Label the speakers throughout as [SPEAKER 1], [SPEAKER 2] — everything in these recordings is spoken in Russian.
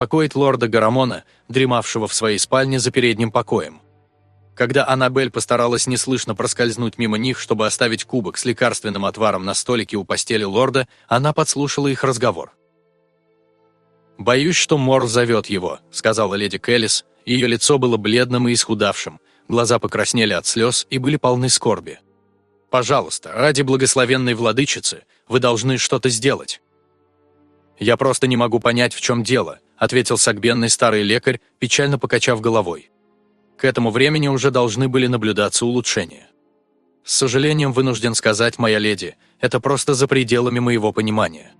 [SPEAKER 1] покоить лорда Гарамона, дремавшего в своей спальне за передним покоем. Когда Аннабель постаралась неслышно проскользнуть мимо них, чтобы оставить кубок с лекарственным отваром на столике у постели лорда, она подслушала их разговор. «Боюсь, что Мор зовет его», — сказала леди Келлис. Ее лицо было бледным и исхудавшим, глаза покраснели от слез и были полны скорби. «Пожалуйста, ради благословенной владычицы, вы должны что-то сделать». «Я просто не могу понять, в чем дело», — ответил сагбенный старый лекарь, печально покачав головой. К этому времени уже должны были наблюдаться улучшения. С сожалением вынужден сказать, моя леди, это просто за пределами моего понимания.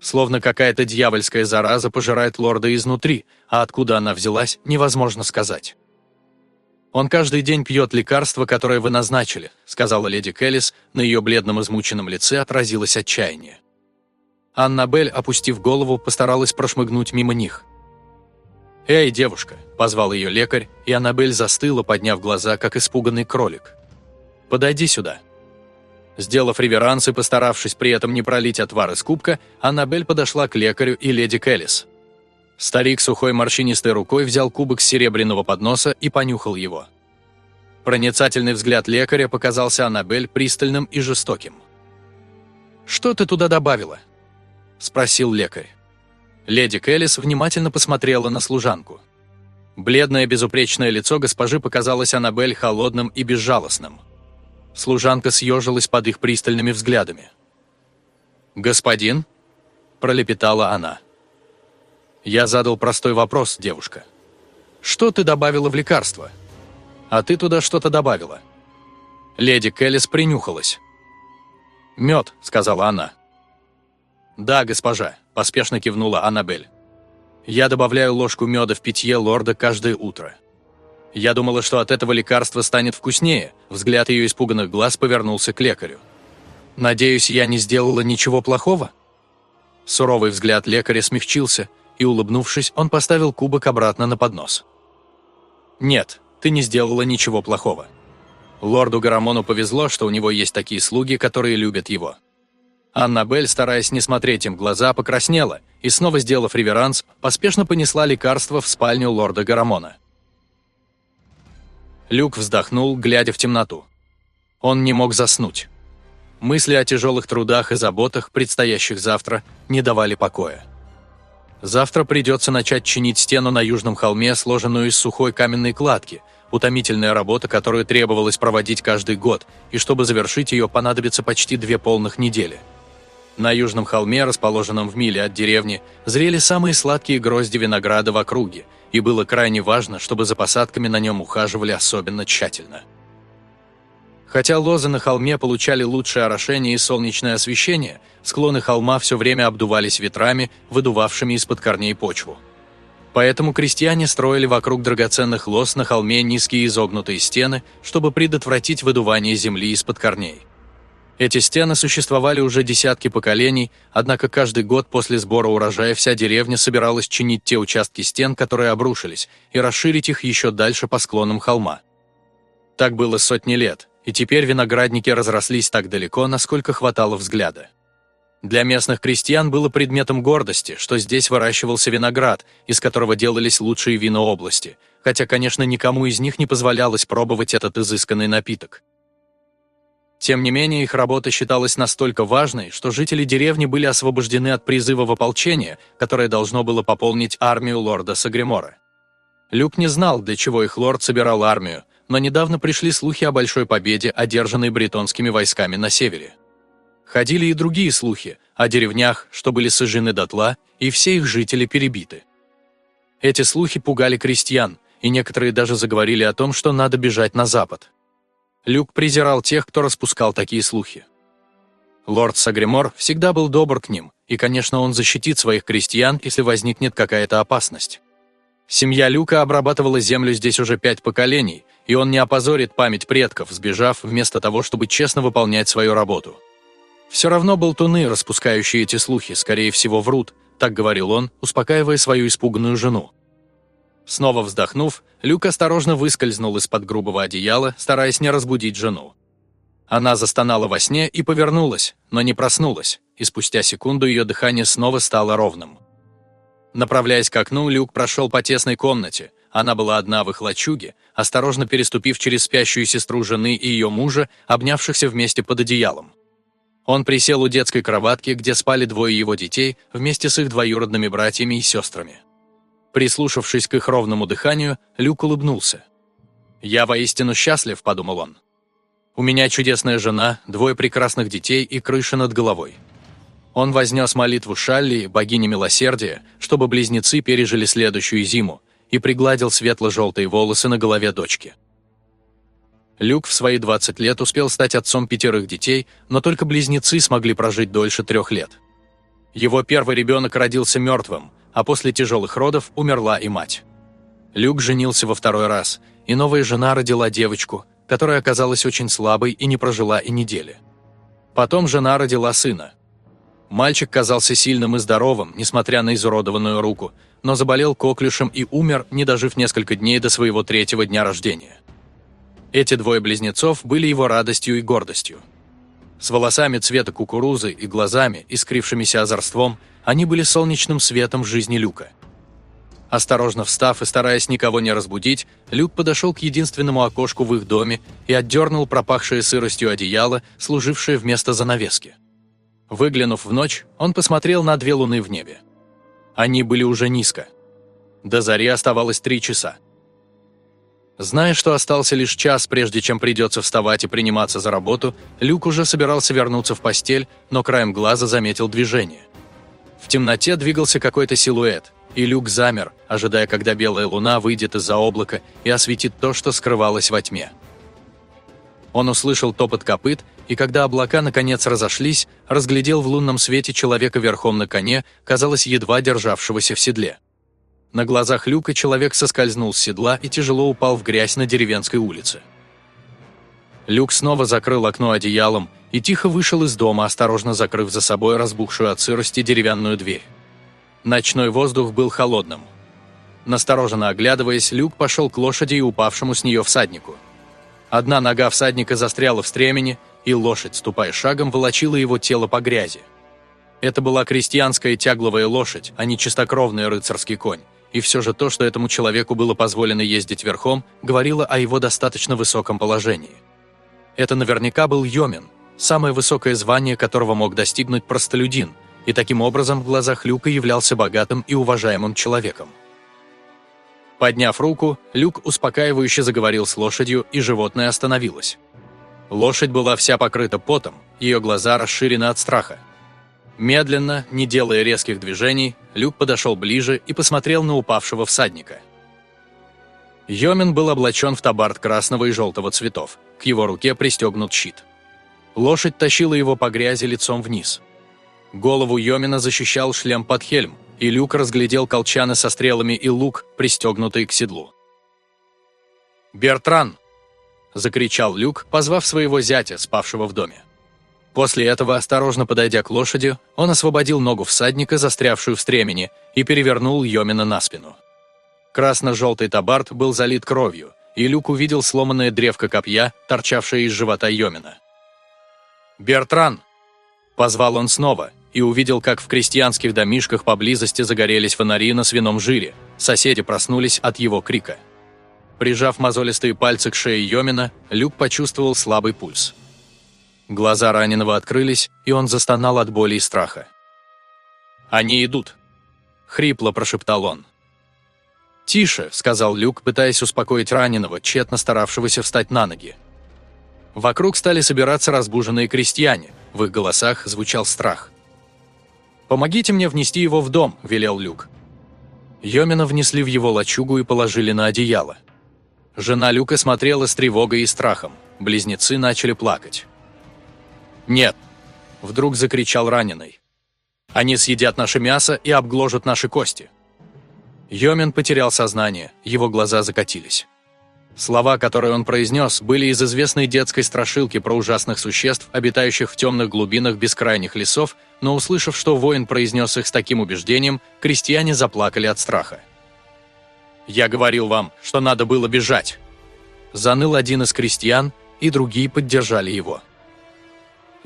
[SPEAKER 1] Словно какая-то дьявольская зараза пожирает лорда изнутри, а откуда она взялась, невозможно сказать. «Он каждый день пьет лекарство, которое вы назначили», сказала леди Келлис, на ее бледном измученном лице отразилось отчаяние. Аннабель, опустив голову, постаралась прошмыгнуть мимо них. «Эй, девушка!» – позвал ее лекарь, и Аннабель застыла, подняв глаза, как испуганный кролик. «Подойди сюда». Сделав реверанс и постаравшись при этом не пролить отвар из кубка, Аннабель подошла к лекарю и леди Келлис. Старик сухой морщинистой рукой взял кубок с серебряного подноса и понюхал его. Проницательный взгляд лекаря показался Аннабель пристальным и жестоким. «Что ты туда добавила?» – спросил лекарь. Леди Келлис внимательно посмотрела на служанку. Бледное безупречное лицо госпожи показалось Аннабель холодным и безжалостным. Служанка съежилась под их пристальными взглядами. «Господин?» – пролепетала она. Я задал простой вопрос, девушка. «Что ты добавила в лекарство?» «А ты туда что-то добавила». Леди Келлис принюхалась. «Мед», — сказала она. «Да, госпожа», — поспешно кивнула Аннабель. «Я добавляю ложку меда в питье лорда каждое утро». Я думала, что от этого лекарства станет вкуснее. Взгляд ее испуганных глаз повернулся к лекарю. «Надеюсь, я не сделала ничего плохого?» Суровый взгляд лекаря смягчился, и, улыбнувшись, он поставил кубок обратно на поднос. «Нет, ты не сделала ничего плохого. Лорду Гарамону повезло, что у него есть такие слуги, которые любят его». Аннабель, стараясь не смотреть им в глаза, покраснела и, снова сделав реверанс, поспешно понесла лекарство в спальню лорда Гарамона. Люк вздохнул, глядя в темноту. Он не мог заснуть. Мысли о тяжелых трудах и заботах, предстоящих завтра, не давали покоя. Завтра придется начать чинить стену на южном холме, сложенную из сухой каменной кладки, утомительная работа, которую требовалось проводить каждый год, и чтобы завершить ее, понадобится почти две полных недели. На южном холме, расположенном в миле от деревни, зрели самые сладкие грозди винограда в округе – и было крайне важно, чтобы за посадками на нем ухаживали особенно тщательно. Хотя лозы на холме получали лучшее орошение и солнечное освещение, склоны холма все время обдувались ветрами, выдувавшими из-под корней почву. Поэтому крестьяне строили вокруг драгоценных лоз на холме низкие изогнутые стены, чтобы предотвратить выдувание земли из-под корней. Эти стены существовали уже десятки поколений, однако каждый год после сбора урожая вся деревня собиралась чинить те участки стен, которые обрушились, и расширить их еще дальше по склонам холма. Так было сотни лет, и теперь виноградники разрослись так далеко, насколько хватало взгляда. Для местных крестьян было предметом гордости, что здесь выращивался виноград, из которого делались лучшие вина области, хотя, конечно, никому из них не позволялось пробовать этот изысканный напиток. Тем не менее, их работа считалась настолько важной, что жители деревни были освобождены от призыва в ополчение, которое должно было пополнить армию лорда Сагремора. Люк не знал, для чего их лорд собирал армию, но недавно пришли слухи о большой победе, одержанной бретонскими войсками на севере. Ходили и другие слухи о деревнях, что были сожжены дотла, и все их жители перебиты. Эти слухи пугали крестьян, и некоторые даже заговорили о том, что надо бежать на запад. Люк презирал тех, кто распускал такие слухи. Лорд Сагримор всегда был добр к ним, и, конечно, он защитит своих крестьян, если возникнет какая-то опасность. Семья Люка обрабатывала землю здесь уже пять поколений, и он не опозорит память предков, сбежав вместо того, чтобы честно выполнять свою работу. Все равно болтуны, распускающие эти слухи, скорее всего, врут, так говорил он, успокаивая свою испуганную жену. Снова вздохнув, Люк осторожно выскользнул из-под грубого одеяла, стараясь не разбудить жену. Она застонала во сне и повернулась, но не проснулась, и спустя секунду ее дыхание снова стало ровным. Направляясь к окну, Люк прошел по тесной комнате. Она была одна в их лачуге, осторожно переступив через спящую сестру жены и ее мужа, обнявшихся вместе под одеялом. Он присел у детской кроватки, где спали двое его детей, вместе с их двоюродными братьями и сестрами. Прислушавшись к их ровному дыханию, Люк улыбнулся. «Я воистину счастлив», — подумал он. «У меня чудесная жена, двое прекрасных детей и крыша над головой». Он вознес молитву Шалли, богини милосердия, чтобы близнецы пережили следующую зиму, и пригладил светло-желтые волосы на голове дочки. Люк в свои 20 лет успел стать отцом пятерых детей, но только близнецы смогли прожить дольше трех лет. Его первый ребенок родился мертвым, а после тяжелых родов умерла и мать. Люк женился во второй раз, и новая жена родила девочку, которая оказалась очень слабой и не прожила и недели. Потом жена родила сына. Мальчик казался сильным и здоровым, несмотря на изуродованную руку, но заболел коклюшем и умер, не дожив несколько дней до своего третьего дня рождения. Эти двое близнецов были его радостью и гордостью. С волосами цвета кукурузы и глазами, искрившимися озорством, они были солнечным светом жизни Люка. Осторожно встав и стараясь никого не разбудить, Люк подошел к единственному окошку в их доме и отдернул пропахшее сыростью одеяло, служившее вместо занавески. Выглянув в ночь, он посмотрел на две луны в небе. Они были уже низко. До зари оставалось три часа. Зная, что остался лишь час, прежде чем придется вставать и приниматься за работу, Люк уже собирался вернуться в постель, но краем глаза заметил движение. В темноте двигался какой-то силуэт, и Люк замер, ожидая, когда белая луна выйдет из-за облака и осветит то, что скрывалось во тьме. Он услышал топот копыт, и когда облака наконец разошлись, разглядел в лунном свете человека верхом на коне, казалось, едва державшегося в седле. На глазах Люка человек соскользнул с седла и тяжело упал в грязь на деревенской улице. Люк снова закрыл окно одеялом и тихо вышел из дома, осторожно закрыв за собой разбухшую от сырости деревянную дверь. Ночной воздух был холодным. Настороженно оглядываясь, Люк пошел к лошади и упавшему с нее всаднику. Одна нога всадника застряла в стремени, и лошадь, ступая шагом, волочила его тело по грязи. Это была крестьянская тягловая лошадь, а не чистокровный рыцарский конь и все же то, что этому человеку было позволено ездить верхом, говорило о его достаточно высоком положении. Это наверняка был Йомин, самое высокое звание которого мог достигнуть простолюдин, и таким образом в глазах Люка являлся богатым и уважаемым человеком. Подняв руку, Люк успокаивающе заговорил с лошадью, и животное остановилось. Лошадь была вся покрыта потом, ее глаза расширены от страха. Медленно, не делая резких движений, Люк подошел ближе и посмотрел на упавшего всадника. Йомин был облачен в табард красного и желтого цветов, к его руке пристегнут щит. Лошадь тащила его по грязи лицом вниз. Голову Йомина защищал шлем под хельм, и Люк разглядел колчаны со стрелами и лук, пристегнутый к седлу. «Бертран!» – закричал Люк, позвав своего зятя, спавшего в доме. После этого, осторожно подойдя к лошади, он освободил ногу всадника, застрявшую в стремени, и перевернул Йомина на спину. Красно-желтый табард был залит кровью, и Люк увидел сломанное древко копья, торчавшее из живота Йомина. «Бертран!» Позвал он снова и увидел, как в крестьянских домишках поблизости загорелись фонари на свином жире. Соседи проснулись от его крика. Прижав мозолистые пальцы к шее Йомина, Люк почувствовал слабый пульс. Глаза раненого открылись, и он застонал от боли и страха. «Они идут!» — хрипло прошептал он. «Тише!» — сказал Люк, пытаясь успокоить раненого, тщетно старавшегося встать на ноги. Вокруг стали собираться разбуженные крестьяне, в их голосах звучал страх. «Помогите мне внести его в дом», — велел Люк. Йомина внесли в его лачугу и положили на одеяло. Жена Люка смотрела с тревогой и страхом. Близнецы начали плакать. «Нет!» – вдруг закричал раненый. «Они съедят наше мясо и обгложат наши кости!» Йомин потерял сознание, его глаза закатились. Слова, которые он произнес, были из известной детской страшилки про ужасных существ, обитающих в темных глубинах бескрайних лесов, но услышав, что воин произнес их с таким убеждением, крестьяне заплакали от страха. «Я говорил вам, что надо было бежать!» Заныл один из крестьян, и другие поддержали его.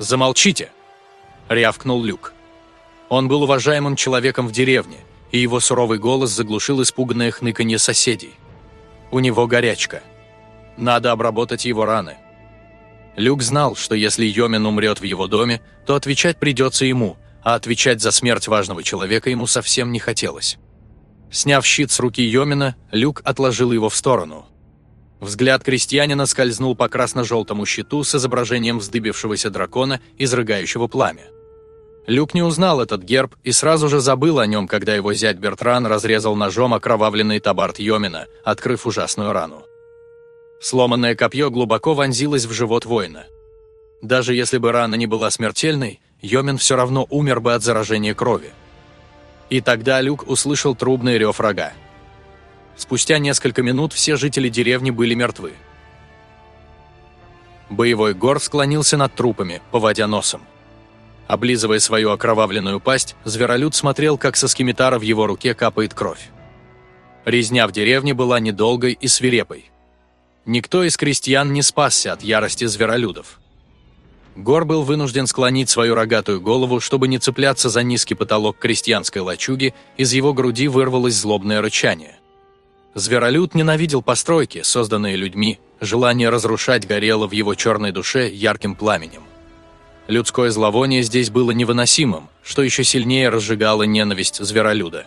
[SPEAKER 1] «Замолчите!» – рявкнул Люк. Он был уважаемым человеком в деревне, и его суровый голос заглушил испуганное хныканье соседей. «У него горячка. Надо обработать его раны». Люк знал, что если Йомин умрет в его доме, то отвечать придется ему, а отвечать за смерть важного человека ему совсем не хотелось. Сняв щит с руки Йомина, Люк отложил его в сторону. Взгляд крестьянина скользнул по красно-желтому щиту с изображением вздыбившегося дракона, изрыгающего пламя. Люк не узнал этот герб и сразу же забыл о нем, когда его зять Бертран разрезал ножом окровавленный табарт Йомина, открыв ужасную рану. Сломанное копье глубоко вонзилось в живот воина. Даже если бы рана не была смертельной, Йомин все равно умер бы от заражения крови. И тогда Люк услышал трубный рев рога. Спустя несколько минут все жители деревни были мертвы. Боевой гор склонился над трупами, поводя носом. Облизывая свою окровавленную пасть, зверолюд смотрел, как со скимитара в его руке капает кровь. Резня в деревне была недолгой и свирепой. Никто из крестьян не спасся от ярости зверолюдов. Гор был вынужден склонить свою рогатую голову, чтобы не цепляться за низкий потолок крестьянской лачуги, из его груди вырвалось злобное рычание. Зверолюд ненавидел постройки, созданные людьми, желание разрушать горело в его черной душе ярким пламенем. Людское зловоние здесь было невыносимым, что еще сильнее разжигало ненависть зверолюда.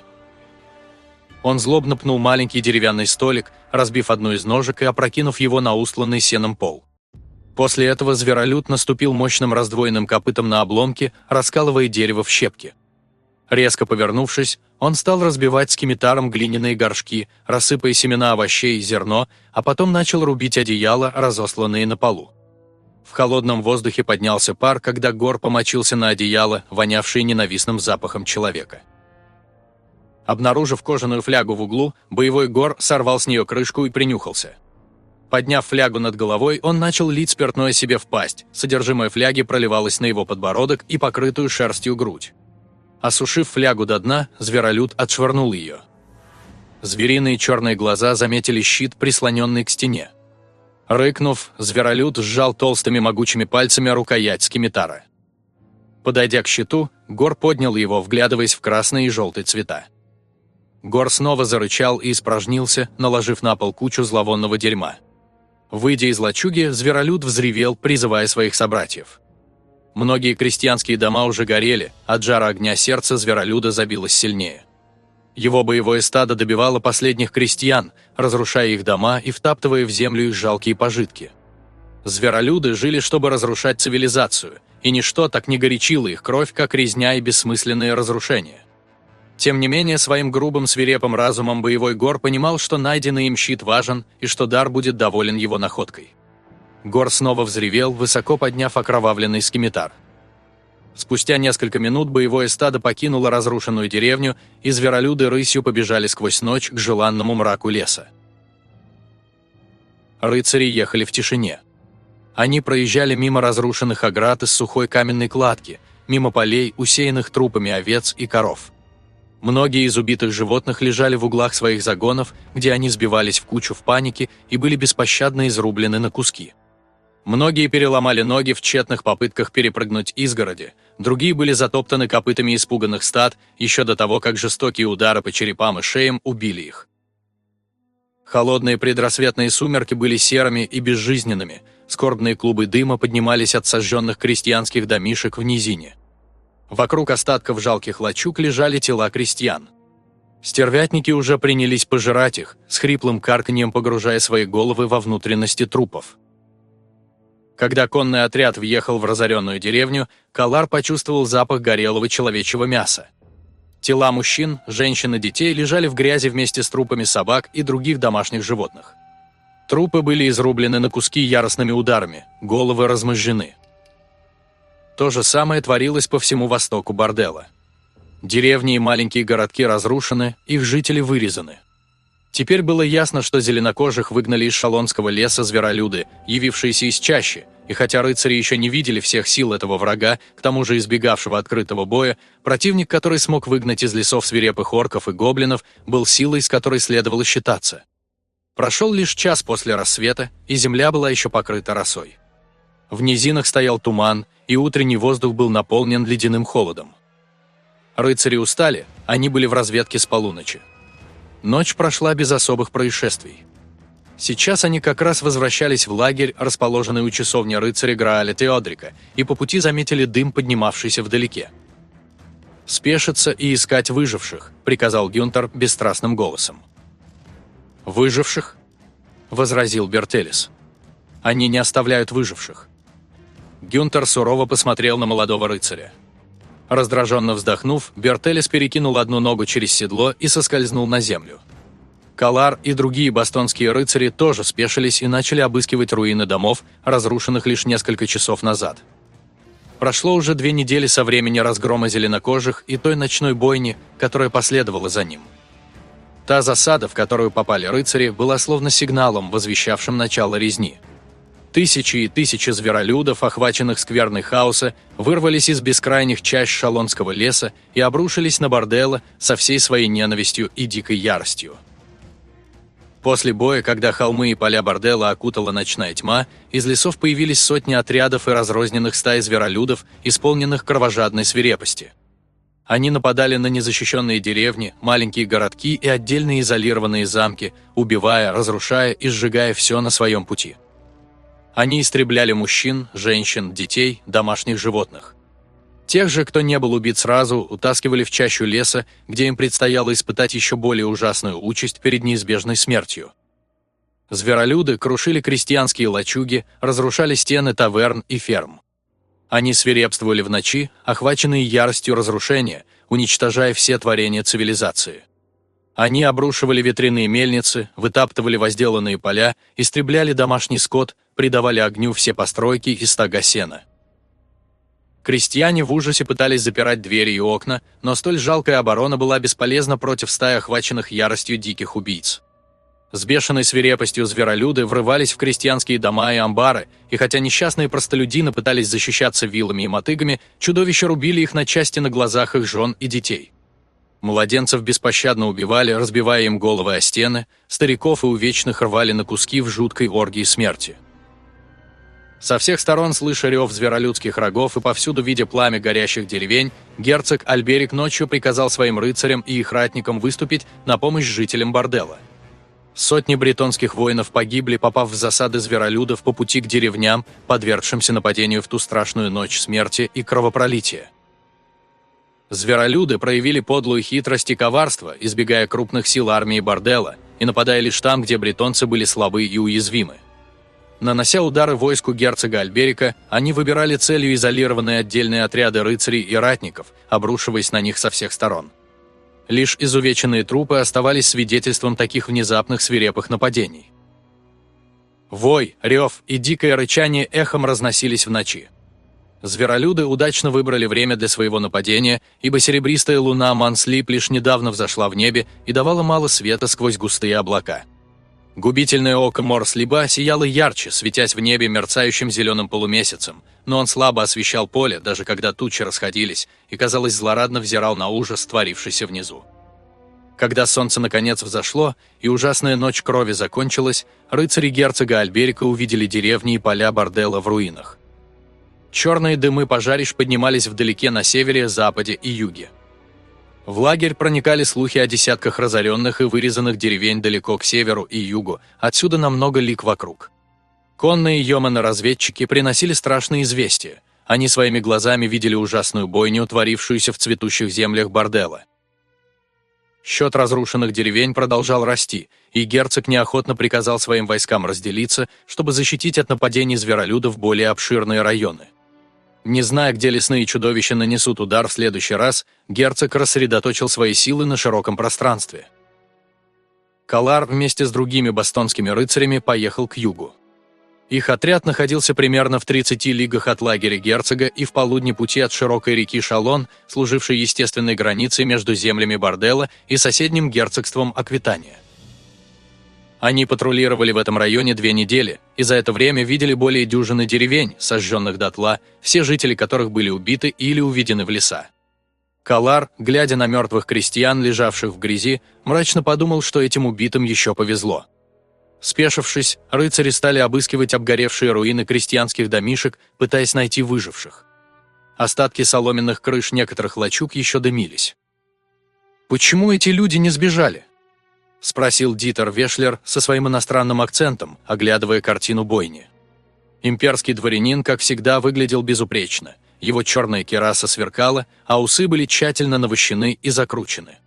[SPEAKER 1] Он злобно пнул маленький деревянный столик, разбив одну из ножек и опрокинув его на устланный сеном пол. После этого зверолюд наступил мощным раздвоенным копытом на обломки, раскалывая дерево в щепки. Резко повернувшись, он стал разбивать скимитаром глиняные горшки, рассыпая семена овощей и зерно, а потом начал рубить одеяла, разосланные на полу. В холодном воздухе поднялся пар, когда Гор помочился на одеяло, вонявший ненавистным запахом человека. Обнаружив кожаную флягу в углу, боевой Гор сорвал с нее крышку и принюхался. Подняв флягу над головой, он начал лить спиртное себе в пасть. Содержимое фляги проливалось на его подбородок и покрытую шерстью грудь. Осушив флягу до дна, зверолюд отшвырнул ее. Звериные черные глаза заметили щит, прислоненный к стене. Рыкнув, зверолюд сжал толстыми могучими пальцами рукоять скимитара. Подойдя к щиту, Гор поднял его, вглядываясь в красный и желтый цвета. Гор снова зарычал и испражнился, наложив на пол кучу зловонного дерьма. Выйдя из лачуги, зверолюд взревел, призывая своих собратьев. Многие крестьянские дома уже горели, от жара огня сердца зверолюда забилось сильнее. Его боевое стадо добивало последних крестьян, разрушая их дома и втаптывая в землю их жалкие пожитки. Зверолюды жили, чтобы разрушать цивилизацию, и ничто так не горячило их кровь, как резня и бессмысленные разрушения. Тем не менее, своим грубым свирепым разумом боевой Гор понимал, что найденный им щит важен и что Дар будет доволен его находкой. Гор снова взревел, высоко подняв окровавленный скимитар. Спустя несколько минут боевое стадо покинуло разрушенную деревню, и зверолюды рысью побежали сквозь ночь к желанному мраку леса. Рыцари ехали в тишине. Они проезжали мимо разрушенных оград из сухой каменной кладки, мимо полей, усеянных трупами овец и коров. Многие из убитых животных лежали в углах своих загонов, где они сбивались в кучу в панике и были беспощадно изрублены на куски. Многие переломали ноги в тщетных попытках перепрыгнуть изгороди, другие были затоптаны копытами испуганных стад еще до того, как жестокие удары по черепам и шеям убили их. Холодные предрассветные сумерки были серыми и безжизненными, скорбные клубы дыма поднимались от сожженных крестьянских домишек в низине. Вокруг остатков жалких лачуг лежали тела крестьян. Стервятники уже принялись пожирать их, с хриплым карканьем погружая свои головы во внутренности трупов. Когда конный отряд въехал в разоренную деревню, Калар почувствовал запах горелого человечьего мяса. Тела мужчин, женщин и детей лежали в грязи вместе с трупами собак и других домашних животных. Трупы были изрублены на куски яростными ударами, головы размозжены. То же самое творилось по всему востоку бордела. Деревни и маленькие городки разрушены, их жители вырезаны. Теперь было ясно, что зеленокожих выгнали из шалонского леса зверолюды, явившиеся из чащи, и хотя рыцари еще не видели всех сил этого врага, к тому же избегавшего открытого боя, противник, который смог выгнать из лесов свирепых орков и гоблинов, был силой, с которой следовало считаться. Прошел лишь час после рассвета, и земля была еще покрыта росой. В низинах стоял туман, и утренний воздух был наполнен ледяным холодом. Рыцари устали, Они были в разведке с полуночи. Ночь прошла без особых происшествий. Сейчас они как раз возвращались в лагерь, расположенный у часовни рыцаря Грааля Теодрика, и по пути заметили дым, поднимавшийся вдалеке. «Спешиться и искать выживших», — приказал Гюнтер бесстрастным голосом. «Выживших?» — возразил Бертелис. «Они не оставляют выживших». Гюнтер сурово посмотрел на молодого рыцаря. Раздраженно вздохнув, Бертелис перекинул одну ногу через седло и соскользнул на землю. Калар и другие бастонские рыцари тоже спешились и начали обыскивать руины домов, разрушенных лишь несколько часов назад. Прошло уже две недели со времени разгрома зеленокожих и той ночной бойни, которая последовала за ним. Та засада, в которую попали рыцари, была словно сигналом, возвещавшим начало резни. Тысячи и тысячи зверолюдов, охваченных скверной хаоса, вырвались из бескрайних чащ шалонского леса и обрушились на борделло со всей своей ненавистью и дикой яростью. После боя, когда холмы и поля бордела окутала ночная тьма, из лесов появились сотни отрядов и разрозненных стай зверолюдов, исполненных кровожадной свирепости. Они нападали на незащищенные деревни, маленькие городки и отдельные изолированные замки, убивая, разрушая и сжигая все на своем пути. Они истребляли мужчин, женщин, детей, домашних животных. Тех же, кто не был убит сразу, утаскивали в чащу леса, где им предстояло испытать еще более ужасную участь перед неизбежной смертью. Зверолюды крушили крестьянские лачуги, разрушали стены таверн и ферм. Они свирепствовали в ночи, охваченные яростью разрушения, уничтожая все творения цивилизации. Они обрушивали ветряные мельницы, вытаптывали возделанные поля, истребляли домашний скот, придавали огню все постройки и стога сена. Крестьяне в ужасе пытались запирать двери и окна, но столь жалкая оборона была бесполезна против стаи охваченных яростью диких убийц. С бешеной свирепостью зверолюды врывались в крестьянские дома и амбары, и хотя несчастные простолюдины пытались защищаться вилами и мотыгами, чудовища рубили их на части на глазах их жен и детей. Младенцев беспощадно убивали, разбивая им головы о стены, стариков и увечных рвали на куски в жуткой оргии смерти. Со всех сторон, слыша рев зверолюдских рогов и повсюду видя пламя горящих деревень, герцог Альберик ночью приказал своим рыцарям и их ратникам выступить на помощь жителям бордела. Сотни бретонских воинов погибли, попав в засады зверолюдов по пути к деревням, подвергшимся нападению в ту страшную ночь смерти и кровопролития. Зверолюды проявили подлую хитрость и коварство, избегая крупных сил армии бордела и нападая лишь там, где бретонцы были слабы и уязвимы. Нанося удары войску герцога Альберика, они выбирали целью изолированные отдельные отряды рыцарей и ратников, обрушиваясь на них со всех сторон. Лишь изувеченные трупы оставались свидетельством таких внезапных свирепых нападений. Вой, рев и дикое рычание эхом разносились в ночи. Зверолюды удачно выбрали время для своего нападения, ибо серебристая луна Манслип лишь недавно взошла в небе и давала мало света сквозь густые облака – Губительное око Морслиба сияло ярче, светясь в небе мерцающим зеленым полумесяцем, но он слабо освещал поле, даже когда тучи расходились, и, казалось, злорадно взирал на ужас, творившийся внизу. Когда солнце наконец взошло, и ужасная ночь крови закончилась, рыцари герцога Альберика увидели деревни и поля бордела в руинах. Черные дымы пожарищ поднимались вдалеке на севере, западе и юге. В лагерь проникали слухи о десятках разоренных и вырезанных деревень далеко к северу и югу, отсюда на много лик вокруг. Конные йоманы-разведчики приносили страшные известия. Они своими глазами видели ужасную бойню, творившуюся в цветущих землях бордела. Счет разрушенных деревень продолжал расти, и герцог неохотно приказал своим войскам разделиться, чтобы защитить от нападений зверолюдов более обширные районы. Не зная, где лесные чудовища нанесут удар в следующий раз, герцог рассредоточил свои силы на широком пространстве. Калар вместе с другими бастонскими рыцарями поехал к югу. Их отряд находился примерно в 30 лигах от лагеря герцога и в полудне пути от широкой реки Шалон, служившей естественной границей между землями Бордела и соседним герцогством Аквитания. Они патрулировали в этом районе две недели, и за это время видели более дюжины деревень, сожженных дотла, все жители которых были убиты или уведены в леса. Калар, глядя на мертвых крестьян, лежавших в грязи, мрачно подумал, что этим убитым еще повезло. Спешившись, рыцари стали обыскивать обгоревшие руины крестьянских домишек, пытаясь найти выживших. Остатки соломенных крыш некоторых лачуг еще дымились. «Почему эти люди не сбежали?» – спросил Дитер Вешлер со своим иностранным акцентом, оглядывая картину бойни. Имперский дворянин, как всегда, выглядел безупречно. Его черная кераса сверкала, а усы были тщательно навощены и закручены.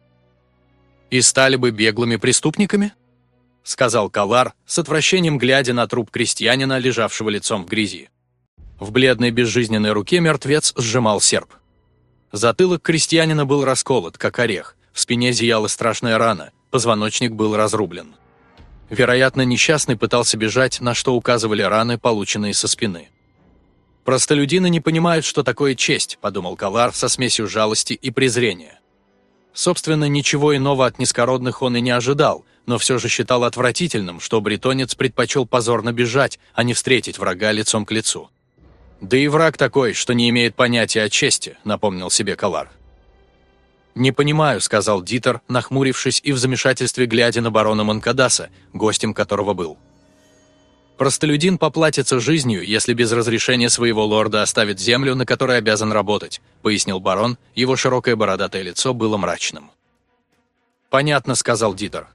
[SPEAKER 1] «И стали бы беглыми преступниками?» – сказал Калар, с отвращением глядя на труп крестьянина, лежавшего лицом в грязи. В бледной безжизненной руке мертвец сжимал серп. Затылок крестьянина был расколот, как орех, в спине зияла страшная рана, позвоночник был разрублен. Вероятно, несчастный пытался бежать, на что указывали раны, полученные со спины. «Простолюдины не понимают, что такое честь», – подумал Калар со смесью жалости и презрения. Собственно, ничего иного от низкородных он и не ожидал, но все же считал отвратительным, что бретонец предпочел позорно бежать, а не встретить врага лицом к лицу. «Да и враг такой, что не имеет понятия о чести», – напомнил себе Калар. «Не понимаю», — сказал Дитер, нахмурившись и в замешательстве глядя на барона Манкадаса, гостем которого был. «Простолюдин поплатится жизнью, если без разрешения своего лорда оставит землю, на которой обязан работать», — пояснил барон, его широкое бородатое лицо было мрачным. «Понятно», — сказал Дитер.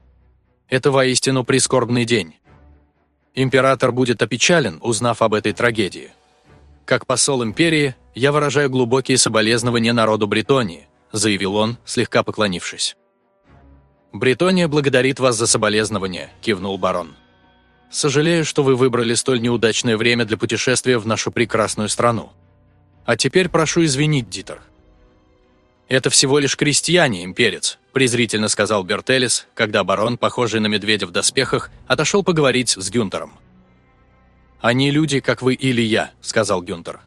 [SPEAKER 1] «Это воистину прискорбный день. Император будет опечален, узнав об этой трагедии. Как посол империи, я выражаю глубокие соболезнования народу Бретонии, заявил он, слегка поклонившись. «Бретония благодарит вас за соболезнования», – кивнул барон. «Сожалею, что вы выбрали столь неудачное время для путешествия в нашу прекрасную страну. А теперь прошу извинить, Дитер». «Это всего лишь крестьяне, имперец», – презрительно сказал Бертелис, когда барон, похожий на медведя в доспехах, отошел поговорить с Гюнтером. «Они люди, как вы или я», – сказал Гюнтер.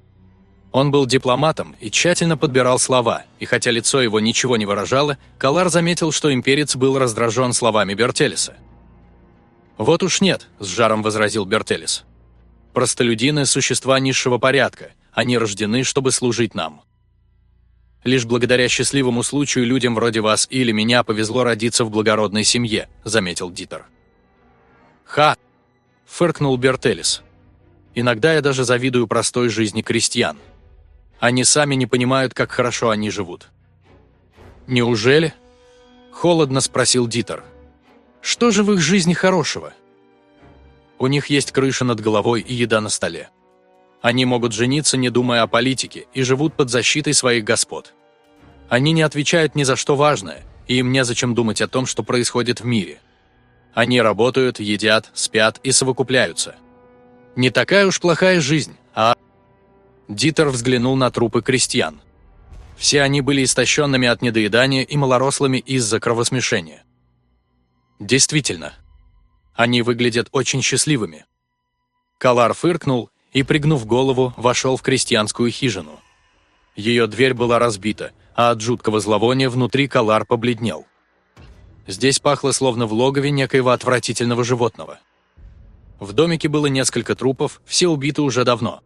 [SPEAKER 1] Он был дипломатом и тщательно подбирал слова, и хотя лицо его ничего не выражало, Калар заметил, что имперец был раздражен словами Бертелиса. «Вот уж нет», – с жаром возразил Бертелис. «Простолюдины – существа низшего порядка, они рождены, чтобы служить нам. Лишь благодаря счастливому случаю людям вроде вас или меня повезло родиться в благородной семье», – заметил Дитер. «Ха!» – фыркнул Бертелис. «Иногда я даже завидую простой жизни крестьян». Они сами не понимают, как хорошо они живут. «Неужели?» – холодно спросил Дитер. «Что же в их жизни хорошего?» У них есть крыша над головой и еда на столе. Они могут жениться, не думая о политике, и живут под защитой своих господ. Они не отвечают ни за что важное, и им незачем думать о том, что происходит в мире. Они работают, едят, спят и совокупляются. Не такая уж плохая жизнь, а Дитер взглянул на трупы крестьян. Все они были истощенными от недоедания и малорослыми из-за кровосмешения. Действительно, они выглядят очень счастливыми. Калар фыркнул и, пригнув голову, вошел в крестьянскую хижину. Ее дверь была разбита, а от жуткого зловония внутри Калар побледнел. Здесь пахло словно в логове некоего отвратительного животного. В домике было несколько трупов, все убиты уже давно –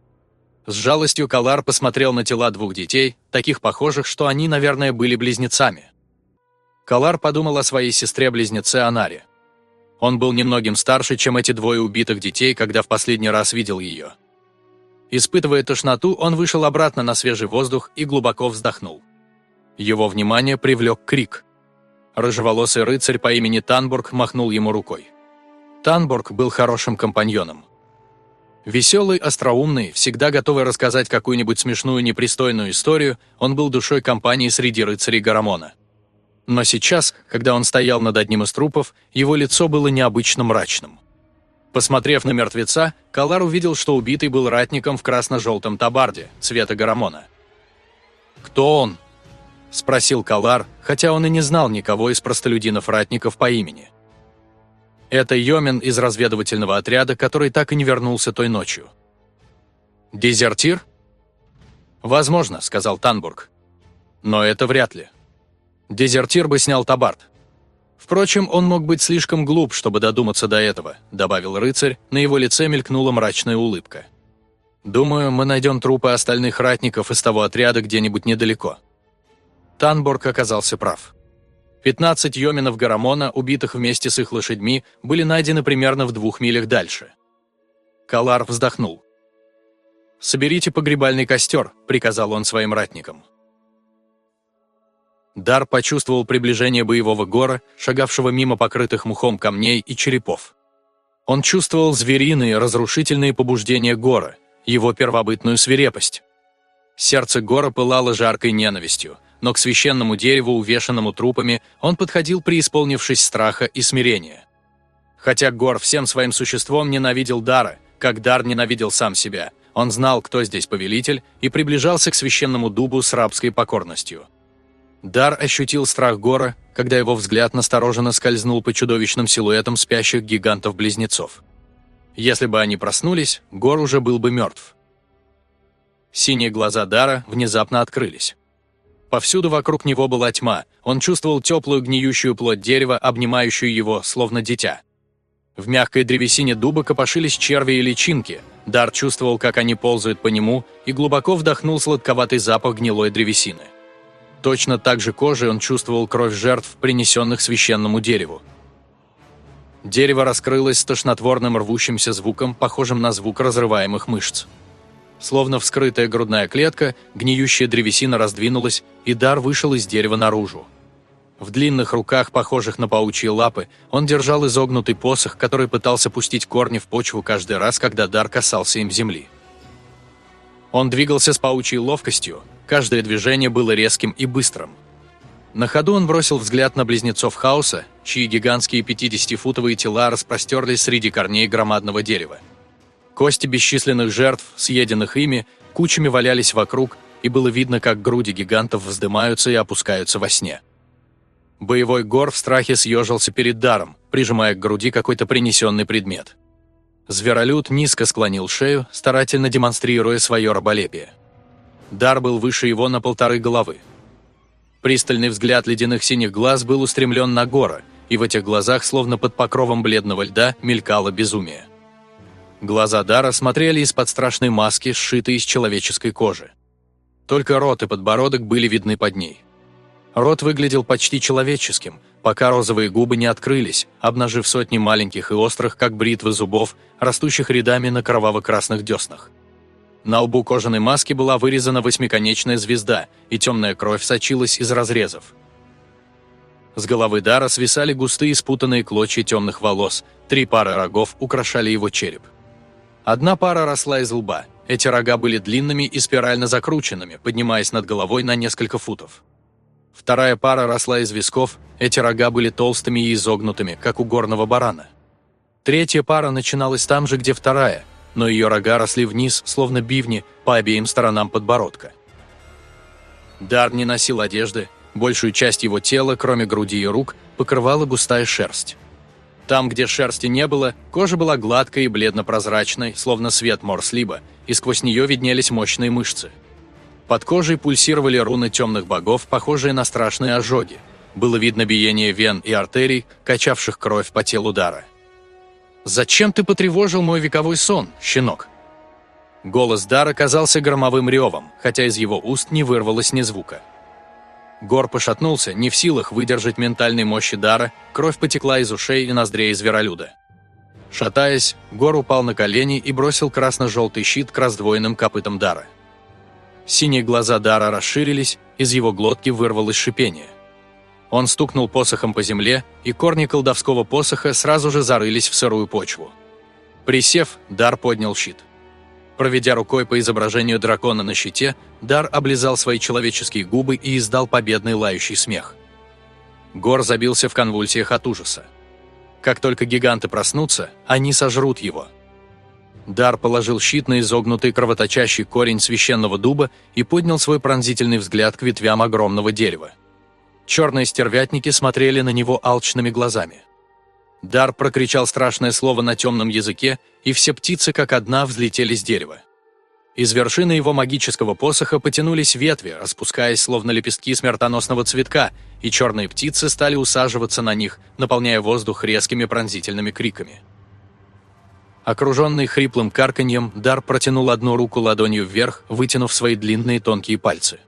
[SPEAKER 1] с жалостью Калар посмотрел на тела двух детей, таких похожих, что они, наверное, были близнецами. Калар подумал о своей сестре-близнеце Анаре. Он был немногим старше, чем эти двое убитых детей, когда в последний раз видел ее. Испытывая тошноту, он вышел обратно на свежий воздух и глубоко вздохнул. Его внимание привлек крик. Рыжеволосый рыцарь по имени Танбург махнул ему рукой. Танбург был хорошим компаньоном. Веселый, остроумный, всегда готовый рассказать какую-нибудь смешную непристойную историю, он был душой компании среди рыцарей Гарамона. Но сейчас, когда он стоял над одним из трупов, его лицо было необычно мрачным. Посмотрев на мертвеца, Калар увидел, что убитый был ратником в красно-желтом табарде, цвета Гарамона. «Кто он?» – спросил Калар, хотя он и не знал никого из простолюдинов-ратников по имени – это Йомин из разведывательного отряда, который так и не вернулся той ночью. «Дезертир?» «Возможно», — сказал Танбург. «Но это вряд ли. Дезертир бы снял табард. Впрочем, он мог быть слишком глуп, чтобы додуматься до этого», — добавил рыцарь, на его лице мелькнула мрачная улыбка. «Думаю, мы найдем трупы остальных ратников из того отряда где-нибудь недалеко». Танбург оказался прав. 15 йоминов Гарамона, убитых вместе с их лошадьми, были найдены примерно в двух милях дальше. Калар вздохнул. «Соберите погребальный костер», — приказал он своим ратникам. Дар почувствовал приближение боевого гора, шагавшего мимо покрытых мухом камней и черепов. Он чувствовал звериные, разрушительные побуждения гора, его первобытную свирепость. Сердце гора пылало жаркой ненавистью, но к священному дереву, увешанному трупами, он подходил, преисполнившись страха и смирения. Хотя Гор всем своим существом ненавидел Дара, как Дар ненавидел сам себя, он знал, кто здесь повелитель, и приближался к священному дубу с рабской покорностью. Дар ощутил страх Гора, когда его взгляд настороженно скользнул по чудовищным силуэтам спящих гигантов-близнецов. Если бы они проснулись, Гор уже был бы мертв. Синие глаза Дара внезапно открылись. Повсюду вокруг него была тьма, он чувствовал теплую гниющую плоть дерева, обнимающую его, словно дитя. В мягкой древесине дуба копошились черви и личинки. Дар чувствовал, как они ползают по нему, и глубоко вдохнул сладковатый запах гнилой древесины. Точно так же кожей он чувствовал кровь жертв, принесенных священному дереву. Дерево раскрылось с тошнотворным рвущимся звуком, похожим на звук разрываемых мышц. Словно вскрытая грудная клетка, гниющая древесина раздвинулась, и дар вышел из дерева наружу. В длинных руках, похожих на паучьи лапы, он держал изогнутый посох, который пытался пустить корни в почву каждый раз, когда дар касался им земли. Он двигался с паучьей ловкостью, каждое движение было резким и быстрым. На ходу он бросил взгляд на близнецов хаоса, чьи гигантские 50-футовые тела распростерлись среди корней громадного дерева. Кости бесчисленных жертв, съеденных ими, кучами валялись вокруг, и было видно, как груди гигантов вздымаются и опускаются во сне. Боевой гор в страхе съежился перед даром, прижимая к груди какой-то принесенный предмет. Зверолюд низко склонил шею, старательно демонстрируя свое раболепие. Дар был выше его на полторы головы. Пристальный взгляд ледяных синих глаз был устремлен на гора, и в этих глазах, словно под покровом бледного льда, мелькало безумие. Глаза Дара смотрели из-под страшной маски, сшитой из человеческой кожи. Только рот и подбородок были видны под ней. Рот выглядел почти человеческим, пока розовые губы не открылись, обнажив сотни маленьких и острых, как бритвы зубов, растущих рядами на кроваво-красных деснах. На лбу кожаной маски была вырезана восьмиконечная звезда, и темная кровь сочилась из разрезов. С головы Дара свисали густые спутанные клочья темных волос, три пары рогов украшали его череп. Одна пара росла из лба. Эти рога были длинными и спирально закрученными, поднимаясь над головой на несколько футов. Вторая пара росла из висков, эти рога были толстыми и изогнутыми, как у горного барана. Третья пара начиналась там же, где вторая, но ее рога росли вниз, словно бивни, по обеим сторонам подбородка. Дар не носил одежды, большую часть его тела, кроме груди и рук, покрывала густая шерсть. Там, где шерсти не было, кожа была гладкой и бледно-прозрачной, словно свет морслиба, и сквозь нее виднелись мощные мышцы. Под кожей пульсировали руны темных богов, похожие на страшные ожоги. Было видно биение вен и артерий, качавших кровь по телу Дара. «Зачем ты потревожил мой вековой сон, щенок?» Голос Дара казался громовым ревом, хотя из его уст не вырвалось ни звука. Гор пошатнулся, не в силах выдержать ментальной мощи дара, кровь потекла из ушей и ноздрей зверолюда. Шатаясь, Гор упал на колени и бросил красно-желтый щит к раздвоенным копытам дара. Синие глаза дара расширились, из его глотки вырвалось шипение. Он стукнул посохом по земле, и корни колдовского посоха сразу же зарылись в сырую почву. Присев, дар поднял щит. Проведя рукой по изображению дракона на щите, Дар облизал свои человеческие губы и издал победный лающий смех. Гор забился в конвульсиях от ужаса. Как только гиганты проснутся, они сожрут его. Дар положил щит на изогнутый кровоточащий корень священного дуба и поднял свой пронзительный взгляд к ветвям огромного дерева. Черные стервятники смотрели на него алчными глазами. Дар прокричал страшное слово на темном языке, и все птицы как одна взлетели с дерева. Из вершины его магического посоха потянулись ветви, распускаясь словно лепестки смертоносного цветка, и черные птицы стали усаживаться на них, наполняя воздух резкими пронзительными криками. Окруженный хриплым карканьем, Дар протянул одну руку ладонью вверх, вытянув свои длинные тонкие пальцы.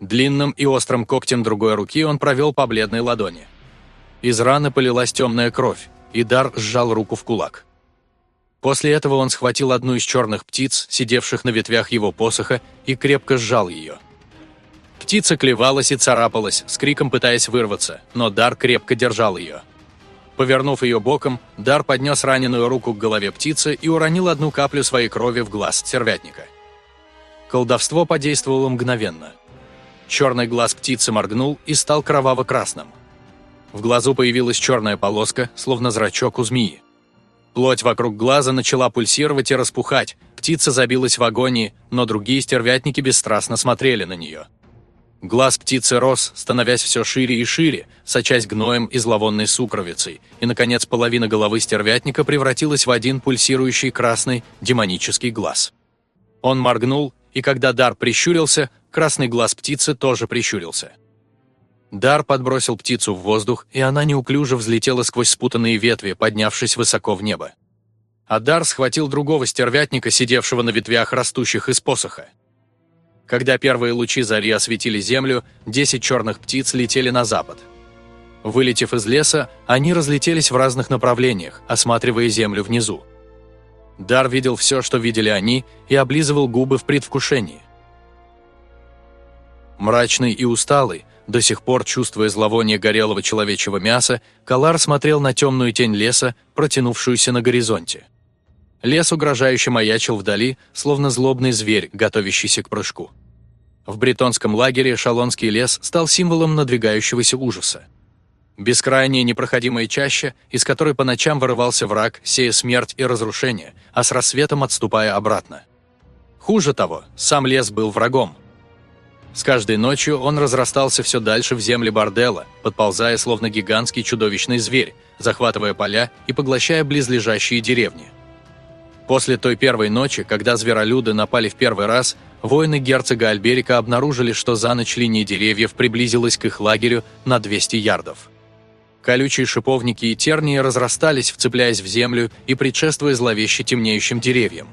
[SPEAKER 1] Длинным и острым когтем другой руки он провел по бледной ладони. Из раны полилась темная кровь, и Дар сжал руку в кулак. После этого он схватил одну из черных птиц, сидевших на ветвях его посоха, и крепко сжал ее. Птица клевалась и царапалась, с криком пытаясь вырваться, но Дар крепко держал ее. Повернув ее боком, Дар поднес раненую руку к голове птицы и уронил одну каплю своей крови в глаз сервятника. Колдовство подействовало мгновенно. Черный глаз птицы моргнул и стал кроваво-красным. В глазу появилась черная полоска, словно зрачок у змеи. Плоть вокруг глаза начала пульсировать и распухать, птица забилась в агонии, но другие стервятники бесстрастно смотрели на нее. Глаз птицы рос, становясь все шире и шире, сочась гноем и зловонной сукровицей, и, наконец, половина головы стервятника превратилась в один пульсирующий красный демонический глаз. Он моргнул, и когда дар прищурился, красный глаз птицы тоже прищурился. Дар подбросил птицу в воздух, и она неуклюже взлетела сквозь спутанные ветви, поднявшись высоко в небо. А Дар схватил другого стервятника, сидевшего на ветвях, растущих из посоха. Когда первые лучи зари осветили землю, десять черных птиц летели на запад. Вылетев из леса, они разлетелись в разных направлениях, осматривая землю внизу. Дар видел все, что видели они, и облизывал губы в предвкушении. Мрачный и усталый, до сих пор чувствуя зловоние горелого человечьего мяса, Калар смотрел на темную тень леса, протянувшуюся на горизонте. Лес угрожающе маячил вдали, словно злобный зверь, готовящийся к прыжку. В бретонском лагере Шалонский лес стал символом надвигающегося ужаса. Бескрайняя непроходимая чаща, из которой по ночам вырывался враг, сея смерть и разрушение, а с рассветом отступая обратно. Хуже того, сам лес был врагом. С каждой ночью он разрастался все дальше в земли бордела, подползая словно гигантский чудовищный зверь, захватывая поля и поглощая близлежащие деревни. После той первой ночи, когда зверолюды напали в первый раз, воины герцога Альберика обнаружили, что за ночь линия деревьев приблизилась к их лагерю на 200 ярдов. Колючие шиповники и тернии разрастались, вцепляясь в землю и предшествуя зловеще темнеющим деревьям.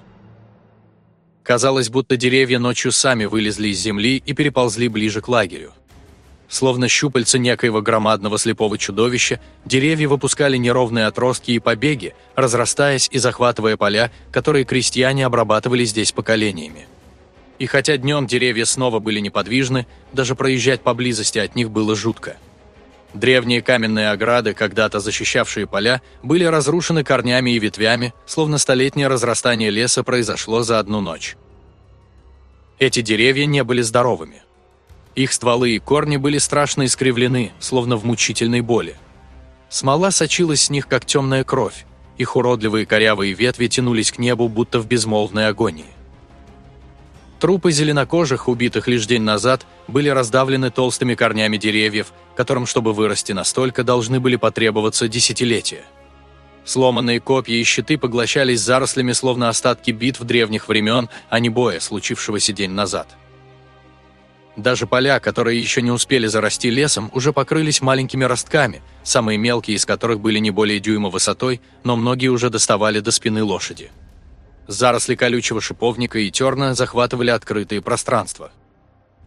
[SPEAKER 1] Казалось, будто деревья ночью сами вылезли из земли и переползли ближе к лагерю. Словно щупальца некоего громадного слепого чудовища, деревья выпускали неровные отростки и побеги, разрастаясь и захватывая поля, которые крестьяне обрабатывали здесь поколениями. И хотя днем деревья снова были неподвижны, даже проезжать поблизости от них было жутко. Древние каменные ограды, когда-то защищавшие поля, были разрушены корнями и ветвями, словно столетнее разрастание леса произошло за одну ночь. Эти деревья не были здоровыми. Их стволы и корни были страшно искривлены, словно в мучительной боли. Смола сочилась с них, как темная кровь. Их уродливые корявые ветви тянулись к небу, будто в безмолвной агонии. Трупы зеленокожих, убитых лишь день назад, были раздавлены толстыми корнями деревьев, которым, чтобы вырасти настолько, должны были потребоваться десятилетия. Сломанные копья и щиты поглощались зарослями, словно остатки битв древних времен, а не боя, случившегося день назад. Даже поля, которые еще не успели зарасти лесом, уже покрылись маленькими ростками, самые мелкие из которых были не более дюйма высотой, но многие уже доставали до спины лошади. Заросли колючего шиповника и терна захватывали открытые пространства.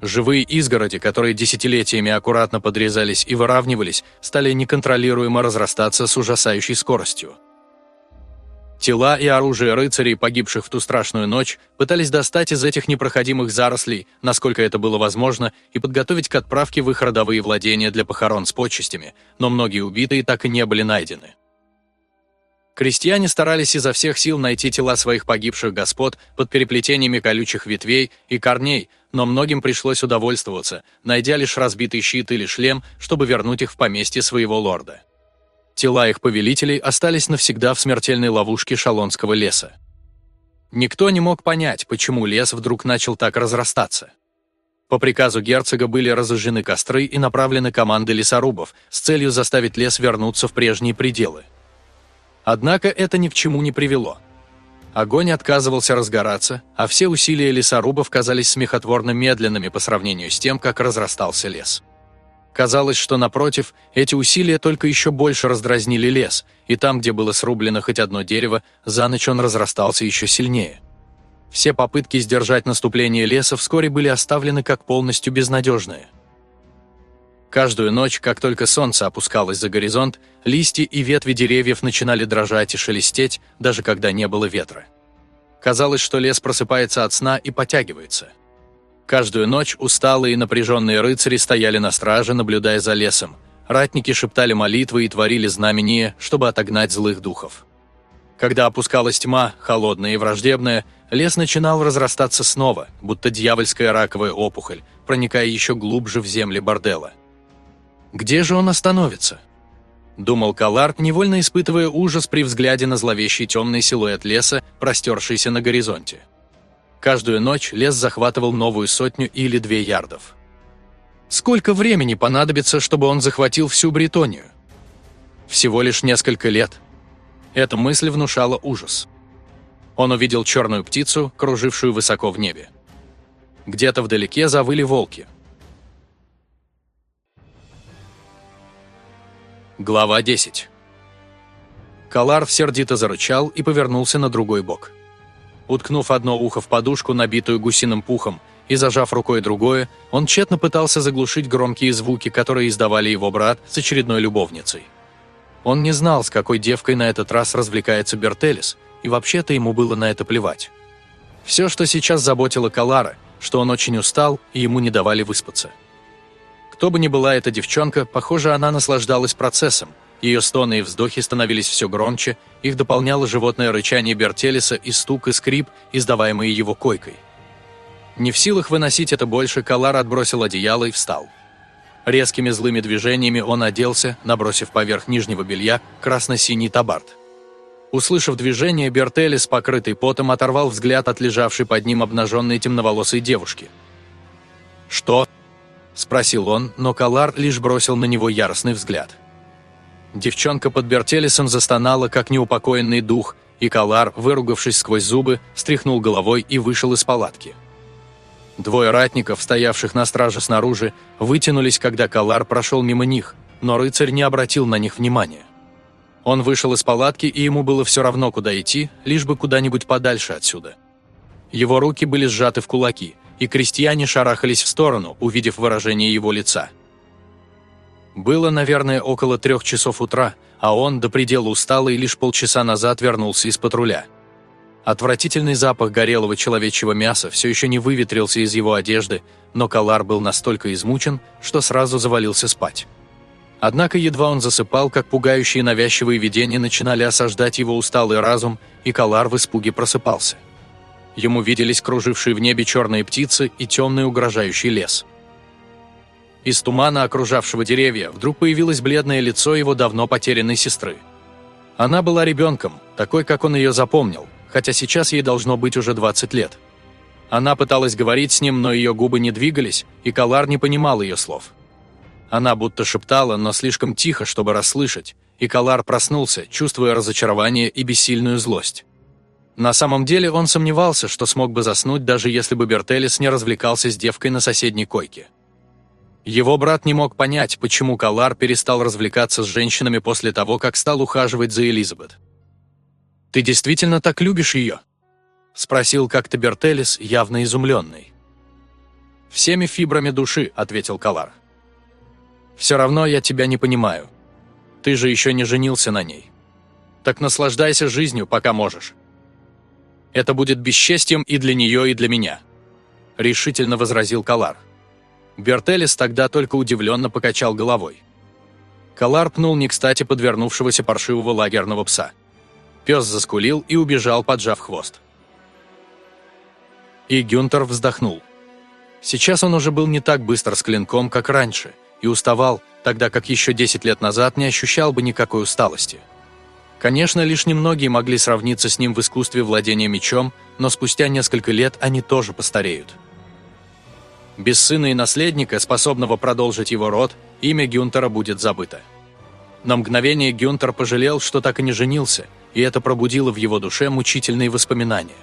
[SPEAKER 1] Живые изгороди, которые десятилетиями аккуратно подрезались и выравнивались, стали неконтролируемо разрастаться с ужасающей скоростью. Тела и оружие рыцарей, погибших в ту страшную ночь, пытались достать из этих непроходимых зарослей, насколько это было возможно, и подготовить к отправке в их родовые владения для похорон с почестями, но многие убитые так и не были найдены. Крестьяне старались изо всех сил найти тела своих погибших господ под переплетениями колючих ветвей и корней, но многим пришлось удовольствоваться, найдя лишь разбитый щит или шлем, чтобы вернуть их в поместье своего лорда. Тела их повелителей остались навсегда в смертельной ловушке Шалонского леса. Никто не мог понять, почему лес вдруг начал так разрастаться. По приказу герцога были разожжены костры и направлены команды лесорубов с целью заставить лес вернуться в прежние пределы. Однако это ни к чему не привело. Огонь отказывался разгораться, а все усилия лесорубов казались смехотворно медленными по сравнению с тем, как разрастался лес. Казалось, что, напротив, эти усилия только еще больше раздразнили лес, и там, где было срублено хоть одно дерево, за ночь он разрастался еще сильнее. Все попытки сдержать наступление леса вскоре были оставлены как полностью безнадежные. Каждую ночь, как только солнце опускалось за горизонт, листья и ветви деревьев начинали дрожать и шелестеть, даже когда не было ветра. Казалось, что лес просыпается от сна и потягивается – Каждую ночь усталые и напряженные рыцари стояли на страже, наблюдая за лесом. Ратники шептали молитвы и творили знамения, чтобы отогнать злых духов. Когда опускалась тьма, холодная и враждебная, лес начинал разрастаться снова, будто дьявольская раковая опухоль, проникая еще глубже в земли бордела. Где же он остановится? Думал Калард, невольно испытывая ужас при взгляде на зловещий темный силуэт леса, простершийся на горизонте. Каждую ночь лес захватывал новую сотню или две ярдов. Сколько времени понадобится, чтобы он захватил всю Бретонию? Всего лишь несколько лет. Эта мысль внушала ужас. Он увидел черную птицу, кружившую высоко в небе. Где-то вдалеке завыли волки. Глава 10 Калар сердито зарычал и повернулся на другой бок. Уткнув одно ухо в подушку, набитую гусиным пухом, и зажав рукой другое, он тщетно пытался заглушить громкие звуки, которые издавали его брат с очередной любовницей. Он не знал, с какой девкой на этот раз развлекается Бертелис, и вообще-то ему было на это плевать. Все, что сейчас заботило Калара, что он очень устал, и ему не давали выспаться. Кто бы ни была эта девчонка, похоже, она наслаждалась процессом, ее стоны и вздохи становились все громче, их дополняло животное рычание Бертелиса и стук и скрип, издаваемые его койкой. Не в силах выносить это больше, Калар отбросил одеяло и встал. Резкими злыми движениями он оделся, набросив поверх нижнего белья красно-синий табард. Услышав движение, Бертелис, покрытый потом, оторвал взгляд от лежавшей под ним обнаженной темноволосой девушки. «Что?» – спросил он, но Калар лишь бросил на него яростный взгляд – Девчонка под Бертелесом застонала, как неупокоенный дух, и Калар, выругавшись сквозь зубы, встряхнул головой и вышел из палатки. Двое ратников, стоявших на страже снаружи, вытянулись, когда Калар прошел мимо них, но рыцарь не обратил на них внимания. Он вышел из палатки, и ему было все равно, куда идти, лишь бы куда-нибудь подальше отсюда. Его руки были сжаты в кулаки, и крестьяне шарахались в сторону, увидев выражение его лица – было, наверное, около трех часов утра, а он, до предела усталый, лишь полчаса назад вернулся из патруля. Отвратительный запах горелого человечьего мяса все еще не выветрился из его одежды, но Калар был настолько измучен, что сразу завалился спать. Однако едва он засыпал, как пугающие навязчивые видения начинали осаждать его усталый разум, и Калар в испуге просыпался. Ему виделись кружившие в небе черные птицы и темный угрожающий лес – из тумана, окружавшего деревья, вдруг появилось бледное лицо его давно потерянной сестры. Она была ребенком, такой, как он ее запомнил, хотя сейчас ей должно быть уже 20 лет. Она пыталась говорить с ним, но ее губы не двигались, и Калар не понимал ее слов. Она будто шептала, но слишком тихо, чтобы расслышать, и Калар проснулся, чувствуя разочарование и бессильную злость. На самом деле он сомневался, что смог бы заснуть, даже если бы Бертелис не развлекался с девкой на соседней койке. Его брат не мог понять, почему Калар перестал развлекаться с женщинами после того, как стал ухаживать за Элизабет. «Ты действительно так любишь ее?» – спросил как-то Бертелис, явно изумленный. «Всеми фибрами души», – ответил Калар. «Все равно я тебя не понимаю. Ты же еще не женился на ней. Так наслаждайся жизнью, пока можешь. Это будет бесчестьем и для нее, и для меня», – решительно возразил Калар. Бертелис тогда только удивленно покачал головой. Калар пнул не кстати подвернувшегося паршивого лагерного пса. Пес заскулил и убежал, поджав хвост. И Гюнтер вздохнул. Сейчас он уже был не так быстро с клинком, как раньше, и уставал, тогда как еще 10 лет назад не ощущал бы никакой усталости. Конечно, лишь немногие могли сравниться с ним в искусстве владения мечом, но спустя несколько лет они тоже постареют. Без сына и наследника, способного продолжить его род, имя Гюнтера будет забыто. На мгновение Гюнтер пожалел, что так и не женился, и это пробудило в его душе мучительные воспоминания.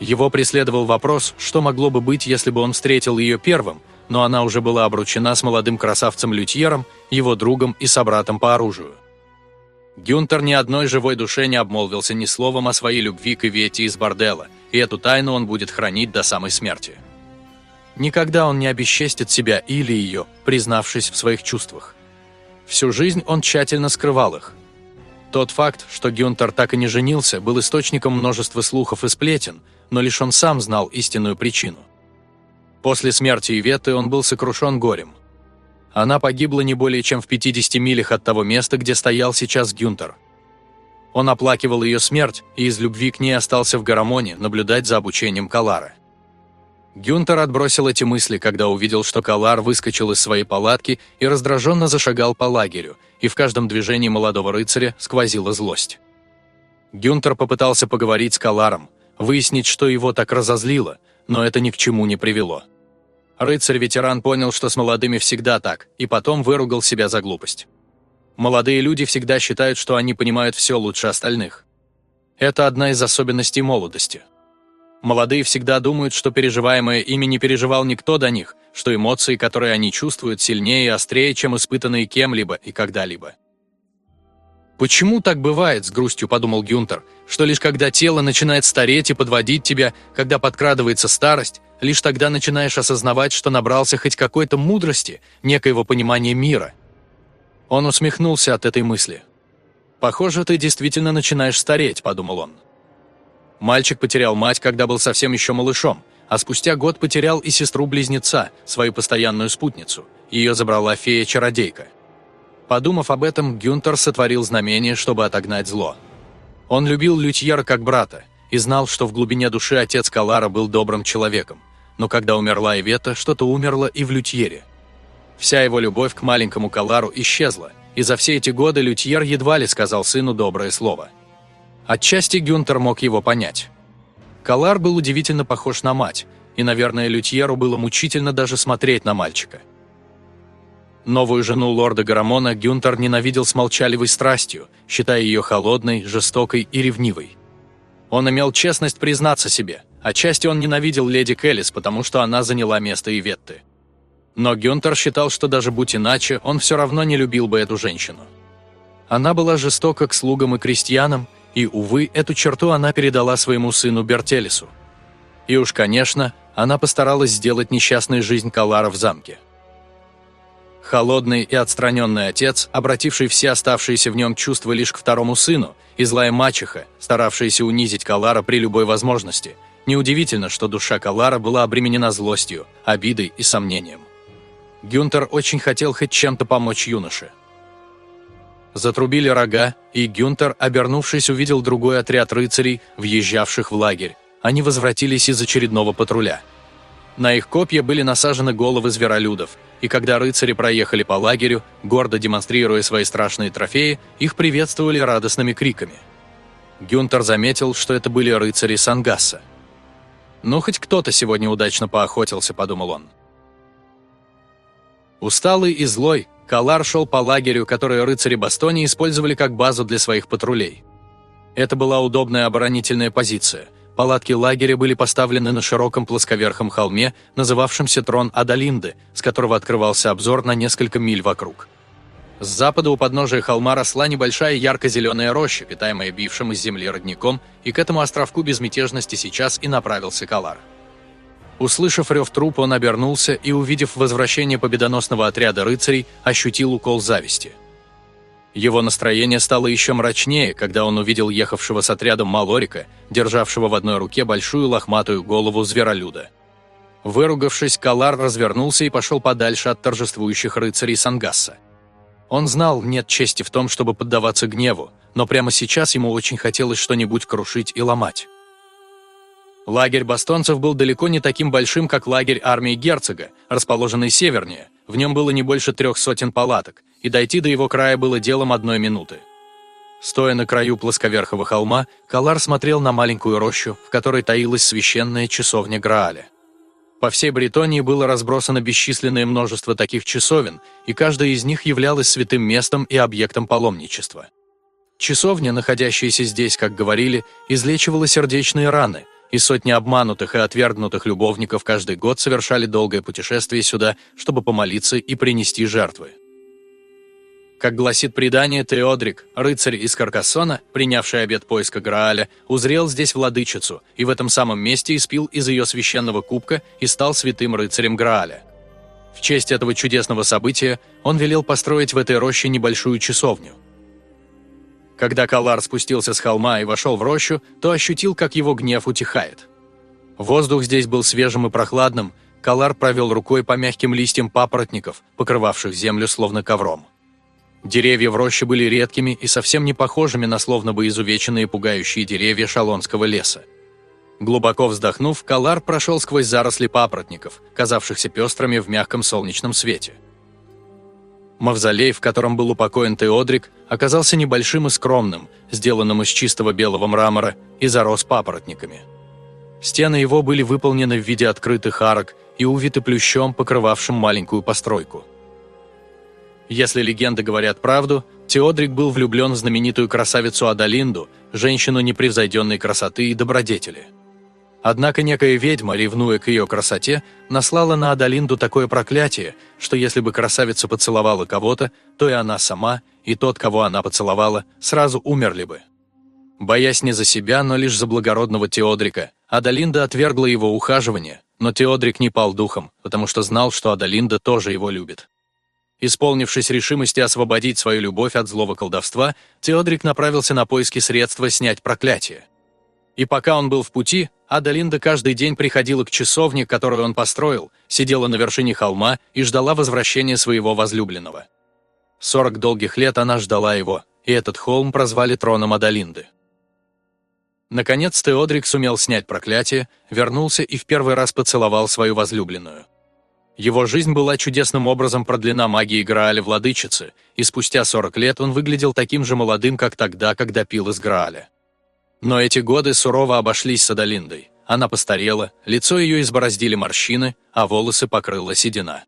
[SPEAKER 1] Его преследовал вопрос, что могло бы быть, если бы он встретил ее первым, но она уже была обручена с молодым красавцем-лютьером, его другом и собратом по оружию. Гюнтер ни одной живой душе не обмолвился ни словом о своей любви к Ивете из бордела, и эту тайну он будет хранить до самой смерти. Никогда он не обесчестит себя или ее, признавшись в своих чувствах. Всю жизнь он тщательно скрывал их. Тот факт, что Гюнтер так и не женился, был источником множества слухов и сплетен, но лишь он сам знал истинную причину. После смерти Иветы он был сокрушен горем. Она погибла не более чем в 50 милях от того места, где стоял сейчас Гюнтер. Он оплакивал ее смерть и из любви к ней остался в Гарамоне наблюдать за обучением Калара. Гюнтер отбросил эти мысли, когда увидел, что Калар выскочил из своей палатки и раздраженно зашагал по лагерю, и в каждом движении молодого рыцаря сквозила злость. Гюнтер попытался поговорить с Каларом, выяснить, что его так разозлило, но это ни к чему не привело. Рыцарь-ветеран понял, что с молодыми всегда так, и потом выругал себя за глупость. Молодые люди всегда считают, что они понимают все лучше остальных. Это одна из особенностей молодости – Молодые всегда думают, что переживаемое ими не переживал никто до них, что эмоции, которые они чувствуют, сильнее и острее, чем испытанные кем-либо и когда-либо. «Почему так бывает?» – с грустью подумал Гюнтер, что лишь когда тело начинает стареть и подводить тебя, когда подкрадывается старость, лишь тогда начинаешь осознавать, что набрался хоть какой-то мудрости, некоего понимания мира. Он усмехнулся от этой мысли. «Похоже, ты действительно начинаешь стареть», – подумал он. Мальчик потерял мать, когда был совсем еще малышом, а спустя год потерял и сестру-близнеца, свою постоянную спутницу. Ее забрала фея-чародейка. Подумав об этом, Гюнтер сотворил знамение, чтобы отогнать зло. Он любил Лютьера как брата и знал, что в глубине души отец Калара был добрым человеком. Но когда умерла Ивета, что-то умерло и в Лютьере. Вся его любовь к маленькому Калару исчезла, и за все эти годы Лютьер едва ли сказал сыну доброе слово – Отчасти Гюнтер мог его понять. Калар был удивительно похож на мать, и, наверное, Лютьеру было мучительно даже смотреть на мальчика. Новую жену лорда Гарамона Гюнтер ненавидел с молчаливой страстью, считая ее холодной, жестокой и ревнивой. Он имел честность признаться себе, отчасти он ненавидел леди Келлис, потому что она заняла место Иветты. Но Гюнтер считал, что даже будь иначе, он все равно не любил бы эту женщину. Она была жестока к слугам и крестьянам, и, увы, эту черту она передала своему сыну Бертелису. И уж, конечно, она постаралась сделать несчастную жизнь Калара в замке. Холодный и отстраненный отец, обративший все оставшиеся в нем чувства лишь к второму сыну, и злая мачеха, старавшаяся унизить Калара при любой возможности, неудивительно, что душа Калара была обременена злостью, обидой и сомнением. Гюнтер очень хотел хоть чем-то помочь юноше – Затрубили рога, и Гюнтер, обернувшись, увидел другой отряд рыцарей, въезжавших в лагерь. Они возвратились из очередного патруля. На их копья были насажены головы зверолюдов, и когда рыцари проехали по лагерю, гордо демонстрируя свои страшные трофеи, их приветствовали радостными криками. Гюнтер заметил, что это были рыцари Сангасса. «Ну, хоть кто-то сегодня удачно поохотился», — подумал он. Усталый и злой, Калар шел по лагерю, который рыцари Бастони использовали как базу для своих патрулей. Это была удобная оборонительная позиция. Палатки лагеря были поставлены на широком плосковерхом холме, называвшемся Трон Адалинды, с которого открывался обзор на несколько миль вокруг. С запада у подножия холма росла небольшая ярко-зеленая роща, питаемая бившим из земли родником, и к этому островку безмятежности сейчас и направился Калар. Услышав рев труп, он обернулся и, увидев возвращение победоносного отряда рыцарей, ощутил укол зависти. Его настроение стало еще мрачнее, когда он увидел ехавшего с отрядом Малорика, державшего в одной руке большую лохматую голову зверолюда. Выругавшись, Калар развернулся и пошел подальше от торжествующих рыцарей Сангасса. Он знал, нет чести в том, чтобы поддаваться гневу, но прямо сейчас ему очень хотелось что-нибудь крушить и ломать. Лагерь бастонцев был далеко не таким большим, как лагерь армии герцога, расположенный севернее. В нем было не больше трех сотен палаток, и дойти до его края было делом одной минуты. Стоя на краю плосковерхого холма, Калар смотрел на маленькую рощу, в которой таилась священная часовня Грааля. По всей Бретонии было разбросано бесчисленное множество таких часовен, и каждая из них являлась святым местом и объектом паломничества. Часовня, находящаяся здесь, как говорили, излечивала сердечные раны – и сотни обманутых и отвергнутых любовников каждый год совершали долгое путешествие сюда, чтобы помолиться и принести жертвы. Как гласит предание, Теодрик, рыцарь из Каркассона, принявший обет поиска Грааля, узрел здесь владычицу и в этом самом месте испил из ее священного кубка и стал святым рыцарем Грааля. В честь этого чудесного события он велел построить в этой роще небольшую часовню. Когда Калар спустился с холма и вошел в рощу, то ощутил, как его гнев утихает. Воздух здесь был свежим и прохладным, Калар провел рукой по мягким листьям папоротников, покрывавших землю словно ковром. Деревья в роще были редкими и совсем не похожими на словно бы изувеченные пугающие деревья шалонского леса. Глубоко вздохнув, Калар прошел сквозь заросли папоротников, казавшихся пестрыми в мягком солнечном свете. Мавзолей, в котором был упокоен Теодрик, оказался небольшим и скромным, сделанным из чистого белого мрамора и зарос папоротниками. Стены его были выполнены в виде открытых арок и увиты плющом, покрывавшим маленькую постройку. Если легенды говорят правду, Теодрик был влюблен в знаменитую красавицу Адалинду, женщину непревзойденной красоты и добродетели. Однако некая ведьма, ревнуя к ее красоте, наслала на Адалинду такое проклятие, что если бы красавица поцеловала кого-то, то и она сама, и тот, кого она поцеловала, сразу умерли бы. Боясь не за себя, но лишь за благородного Теодрика, Адалинда отвергла его ухаживание, но Теодрик не пал духом, потому что знал, что Адалинда тоже его любит. Исполнившись решимости освободить свою любовь от злого колдовства, Теодрик направился на поиски средства снять проклятие. И пока он был в пути, Адалинда каждый день приходила к часовне, которую он построил, сидела на вершине холма и ждала возвращения своего возлюбленного. Сорок долгих лет она ждала его, и этот холм прозвали троном Адалинды. Наконец Теодрик сумел снять проклятие, вернулся и в первый раз поцеловал свою возлюбленную. Его жизнь была чудесным образом продлена магией Грааля Владычицы, и спустя 40 лет он выглядел таким же молодым, как тогда, когда пил из Грааля. Но эти годы сурово обошлись с Адалиндой. Она постарела, лицо ее избороздили морщины, а волосы покрыла седина.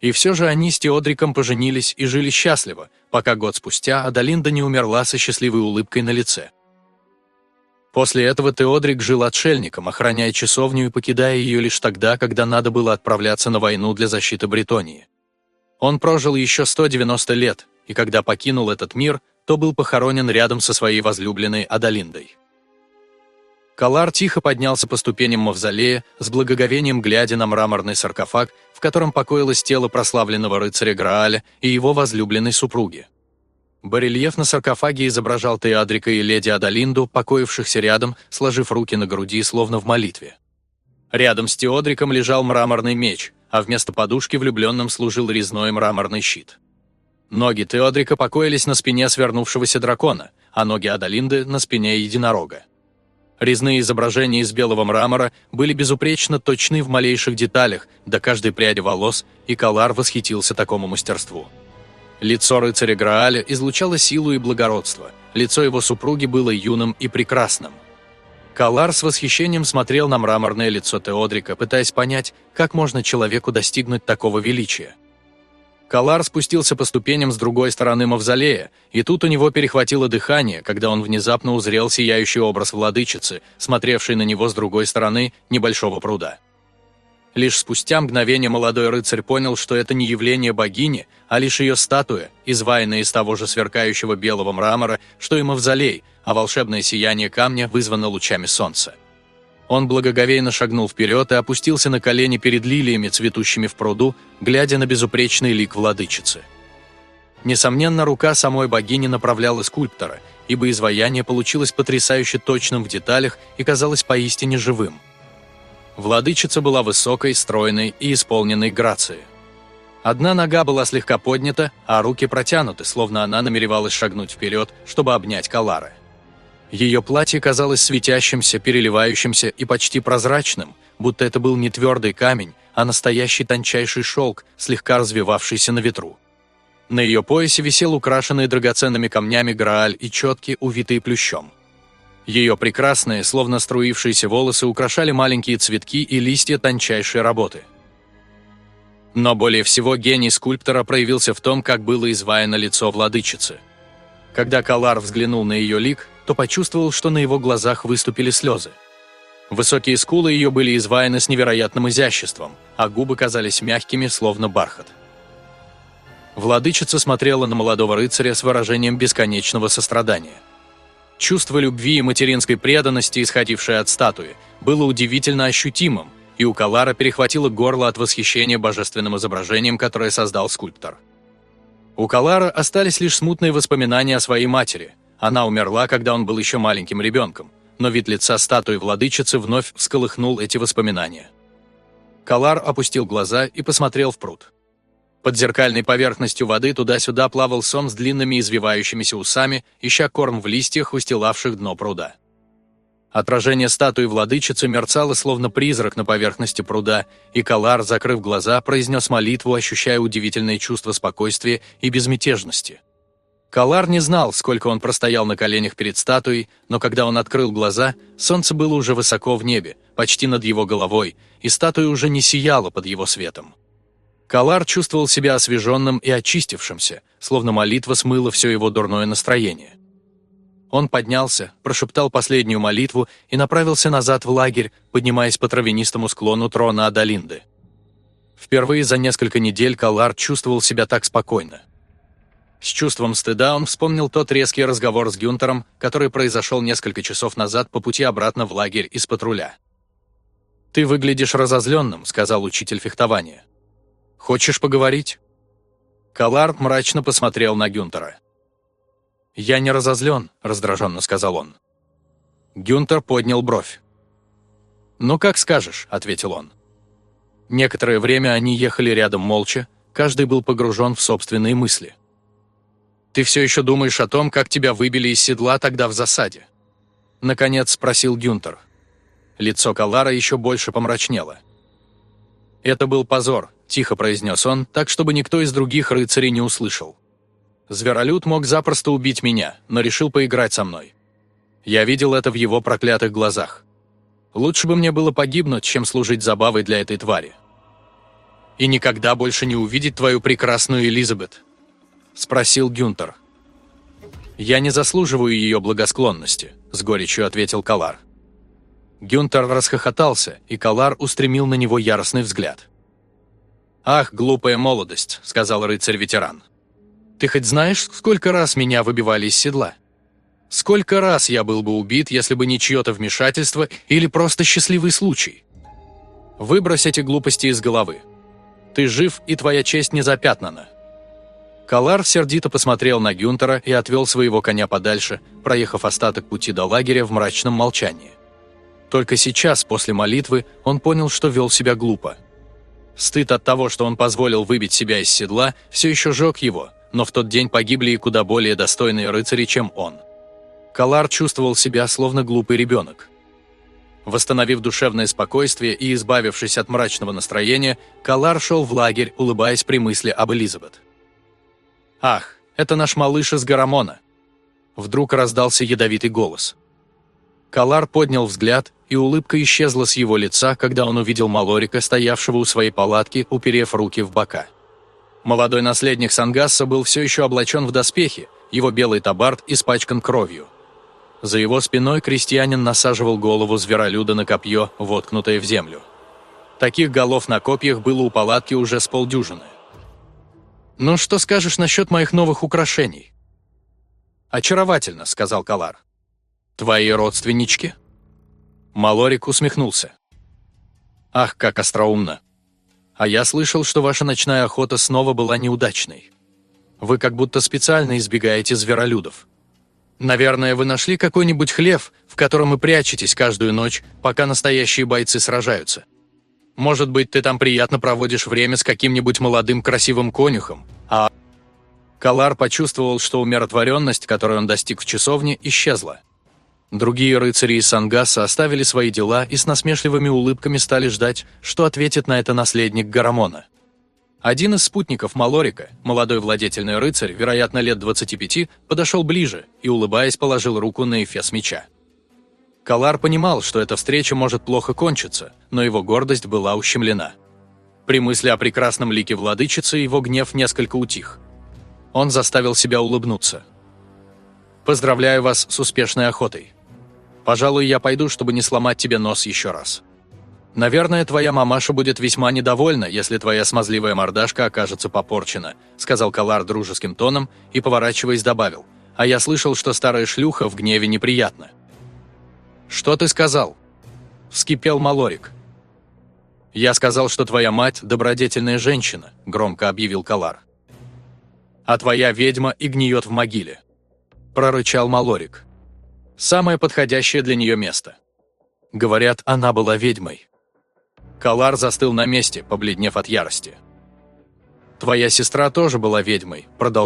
[SPEAKER 1] И все же они с Теодриком поженились и жили счастливо, пока год спустя Адалинда не умерла со счастливой улыбкой на лице. После этого Теодрик жил отшельником, охраняя часовню и покидая ее лишь тогда, когда надо было отправляться на войну для защиты Бретонии. Он прожил еще 190 лет, и когда покинул этот мир, то был похоронен рядом со своей возлюбленной Адалиндой. Калар тихо поднялся по ступеням мавзолея, с благоговением глядя на мраморный саркофаг, в котором покоилось тело прославленного рыцаря Грааля и его возлюбленной супруги. Барельеф на саркофаге изображал Теадрика и леди Адалинду, покоившихся рядом, сложив руки на груди, словно в молитве. Рядом с Теодриком лежал мраморный меч, а вместо подушки влюбленным служил резной мраморный щит. Ноги Теодрика покоились на спине свернувшегося дракона, а ноги Адалинды – на спине единорога. Резные изображения из белого мрамора были безупречно точны в малейших деталях, до каждой пряди волос, и Калар восхитился такому мастерству. Лицо рыцаря Грааля излучало силу и благородство, лицо его супруги было юным и прекрасным. Калар с восхищением смотрел на мраморное лицо Теодрика, пытаясь понять, как можно человеку достигнуть такого величия. Калар спустился по ступеням с другой стороны мавзолея, и тут у него перехватило дыхание, когда он внезапно узрел сияющий образ владычицы, смотревший на него с другой стороны небольшого пруда. Лишь спустя мгновение молодой рыцарь понял, что это не явление богини, а лишь ее статуя, изваянная из того же сверкающего белого мрамора, что и мавзолей, а волшебное сияние камня вызвано лучами солнца. Он благоговейно шагнул вперед и опустился на колени перед лилиями, цветущими в пруду, глядя на безупречный лик владычицы. Несомненно, рука самой богини направляла скульптора, ибо изваяние получилось потрясающе точным в деталях и казалось поистине живым – Владычица была высокой, стройной и исполненной грацией. Одна нога была слегка поднята, а руки протянуты, словно она намеревалась шагнуть вперед, чтобы обнять Калары. Ее платье казалось светящимся, переливающимся и почти прозрачным, будто это был не твердый камень, а настоящий тончайший шелк, слегка развивавшийся на ветру. На ее поясе висел украшенный драгоценными камнями грааль и четки, увитые плющом. Ее прекрасные, словно струившиеся волосы украшали маленькие цветки и листья тончайшей работы. Но более всего гений скульптора проявился в том, как было изваяно лицо владычицы. Когда Калар взглянул на ее лик, то почувствовал, что на его глазах выступили слезы. Высокие скулы ее были изваяны с невероятным изяществом, а губы казались мягкими, словно бархат. Владычица смотрела на молодого рыцаря с выражением бесконечного сострадания. Чувство любви и материнской преданности, исходившее от статуи, было удивительно ощутимым, и у Калара перехватило горло от восхищения божественным изображением, которое создал скульптор. У Калара остались лишь смутные воспоминания о своей матери. Она умерла, когда он был еще маленьким ребенком, но вид лица статуи владычицы вновь всколыхнул эти воспоминания. Калар опустил глаза и посмотрел в пруд. Под зеркальной поверхностью воды туда-сюда плавал сом с длинными извивающимися усами, ища корм в листьях, устилавших дно пруда. Отражение статуи владычицы мерцало, словно призрак на поверхности пруда, и Калар, закрыв глаза, произнес молитву, ощущая удивительное чувство спокойствия и безмятежности. Калар не знал, сколько он простоял на коленях перед статуей, но когда он открыл глаза, солнце было уже высоко в небе, почти над его головой, и статуя уже не сияла под его светом. Калар чувствовал себя освеженным и очистившимся, словно молитва смыла все его дурное настроение. Он поднялся, прошептал последнюю молитву и направился назад в лагерь, поднимаясь по травянистому склону трона Адалинды. Впервые за несколько недель Калар чувствовал себя так спокойно. С чувством стыда он вспомнил тот резкий разговор с Гюнтером, который произошел несколько часов назад по пути обратно в лагерь из патруля. «Ты выглядишь разозленным», — сказал учитель фехтования. «Хочешь поговорить?» Калар мрачно посмотрел на Гюнтера. «Я не разозлен», — раздраженно сказал он. Гюнтер поднял бровь. «Ну, как скажешь», — ответил он. Некоторое время они ехали рядом молча, каждый был погружен в собственные мысли. «Ты все еще думаешь о том, как тебя выбили из седла тогда в засаде?» Наконец спросил Гюнтер. Лицо Калара еще больше помрачнело. «Это был позор», – тихо произнес он, так, чтобы никто из других рыцарей не услышал. Зверолюд мог запросто убить меня, но решил поиграть со мной. Я видел это в его проклятых глазах. Лучше бы мне было погибнуть, чем служить забавой для этой твари. И никогда больше не увидеть твою прекрасную Элизабет, спросил Гюнтер. «Я не заслуживаю ее благосклонности», – с горечью ответил Калар. Гюнтер расхохотался, и Калар устремил на него яростный взгляд. «Ах, глупая молодость», – сказал рыцарь-ветеран. «Ты хоть знаешь, сколько раз меня выбивали из седла? Сколько раз я был бы убит, если бы не чье-то вмешательство или просто счастливый случай? Выбрось эти глупости из головы. Ты жив, и твоя честь не запятнана. Калар сердито посмотрел на Гюнтера и отвел своего коня подальше, проехав остаток пути до лагеря в мрачном молчании. Только сейчас, после молитвы, он понял, что вел себя глупо. Стыд от того, что он позволил выбить себя из седла, все еще жег его, но в тот день погибли и куда более достойные рыцари, чем он. Калар чувствовал себя словно глупый ребенок. Восстановив душевное спокойствие и избавившись от мрачного настроения, Калар шел в лагерь, улыбаясь при мысли об Элизабет. «Ах, это наш малыш из Гарамона!» Вдруг раздался ядовитый голос. Калар поднял взгляд, и улыбка исчезла с его лица, когда он увидел Малорика, стоявшего у своей палатки, уперев руки в бока. Молодой наследник Сангасса был все еще облачен в доспехи, его белый табард испачкан кровью. За его спиной крестьянин насаживал голову зверолюда на копье, воткнутое в землю. Таких голов на копьях было у палатки уже с полдюжины. «Ну, что скажешь насчет моих новых украшений?» «Очаровательно», — сказал Калар. «Твои родственнички?» Малорик усмехнулся. «Ах, как остроумно! А я слышал, что ваша ночная охота снова была неудачной. Вы как будто специально избегаете зверолюдов. Наверное, вы нашли какой-нибудь хлев, в котором и прячетесь каждую ночь, пока настоящие бойцы сражаются. Может быть, ты там приятно проводишь время с каким-нибудь молодым красивым конюхом, а...» Калар почувствовал, что умиротворенность, которую он достиг в часовне, исчезла. Другие рыцари из Сангаса оставили свои дела и с насмешливыми улыбками стали ждать, что ответит на это наследник Гарамона. Один из спутников Малорика, молодой владетельный рыцарь, вероятно, лет 25, подошел ближе и, улыбаясь, положил руку на эфес меча. Калар понимал, что эта встреча может плохо кончиться, но его гордость была ущемлена. При мысли о прекрасном лике владычицы его гнев несколько утих. Он заставил себя улыбнуться. «Поздравляю вас с успешной охотой. Пожалуй, я пойду, чтобы не сломать тебе нос еще раз. Наверное, твоя мамаша будет весьма недовольна, если твоя смазливая мордашка окажется попорчена», сказал Калар дружеским тоном и, поворачиваясь, добавил. «А я слышал, что старая шлюха в гневе неприятна». «Что ты сказал?» – вскипел Малорик. «Я сказал, что твоя мать – добродетельная женщина», – громко объявил Калар. «А твоя ведьма и гниет в могиле», – прорычал Малорик. «Самое подходящее для нее место. Говорят, она была ведьмой». Калар застыл на месте, побледнев от ярости. «Твоя сестра тоже была ведьмой», – продолжал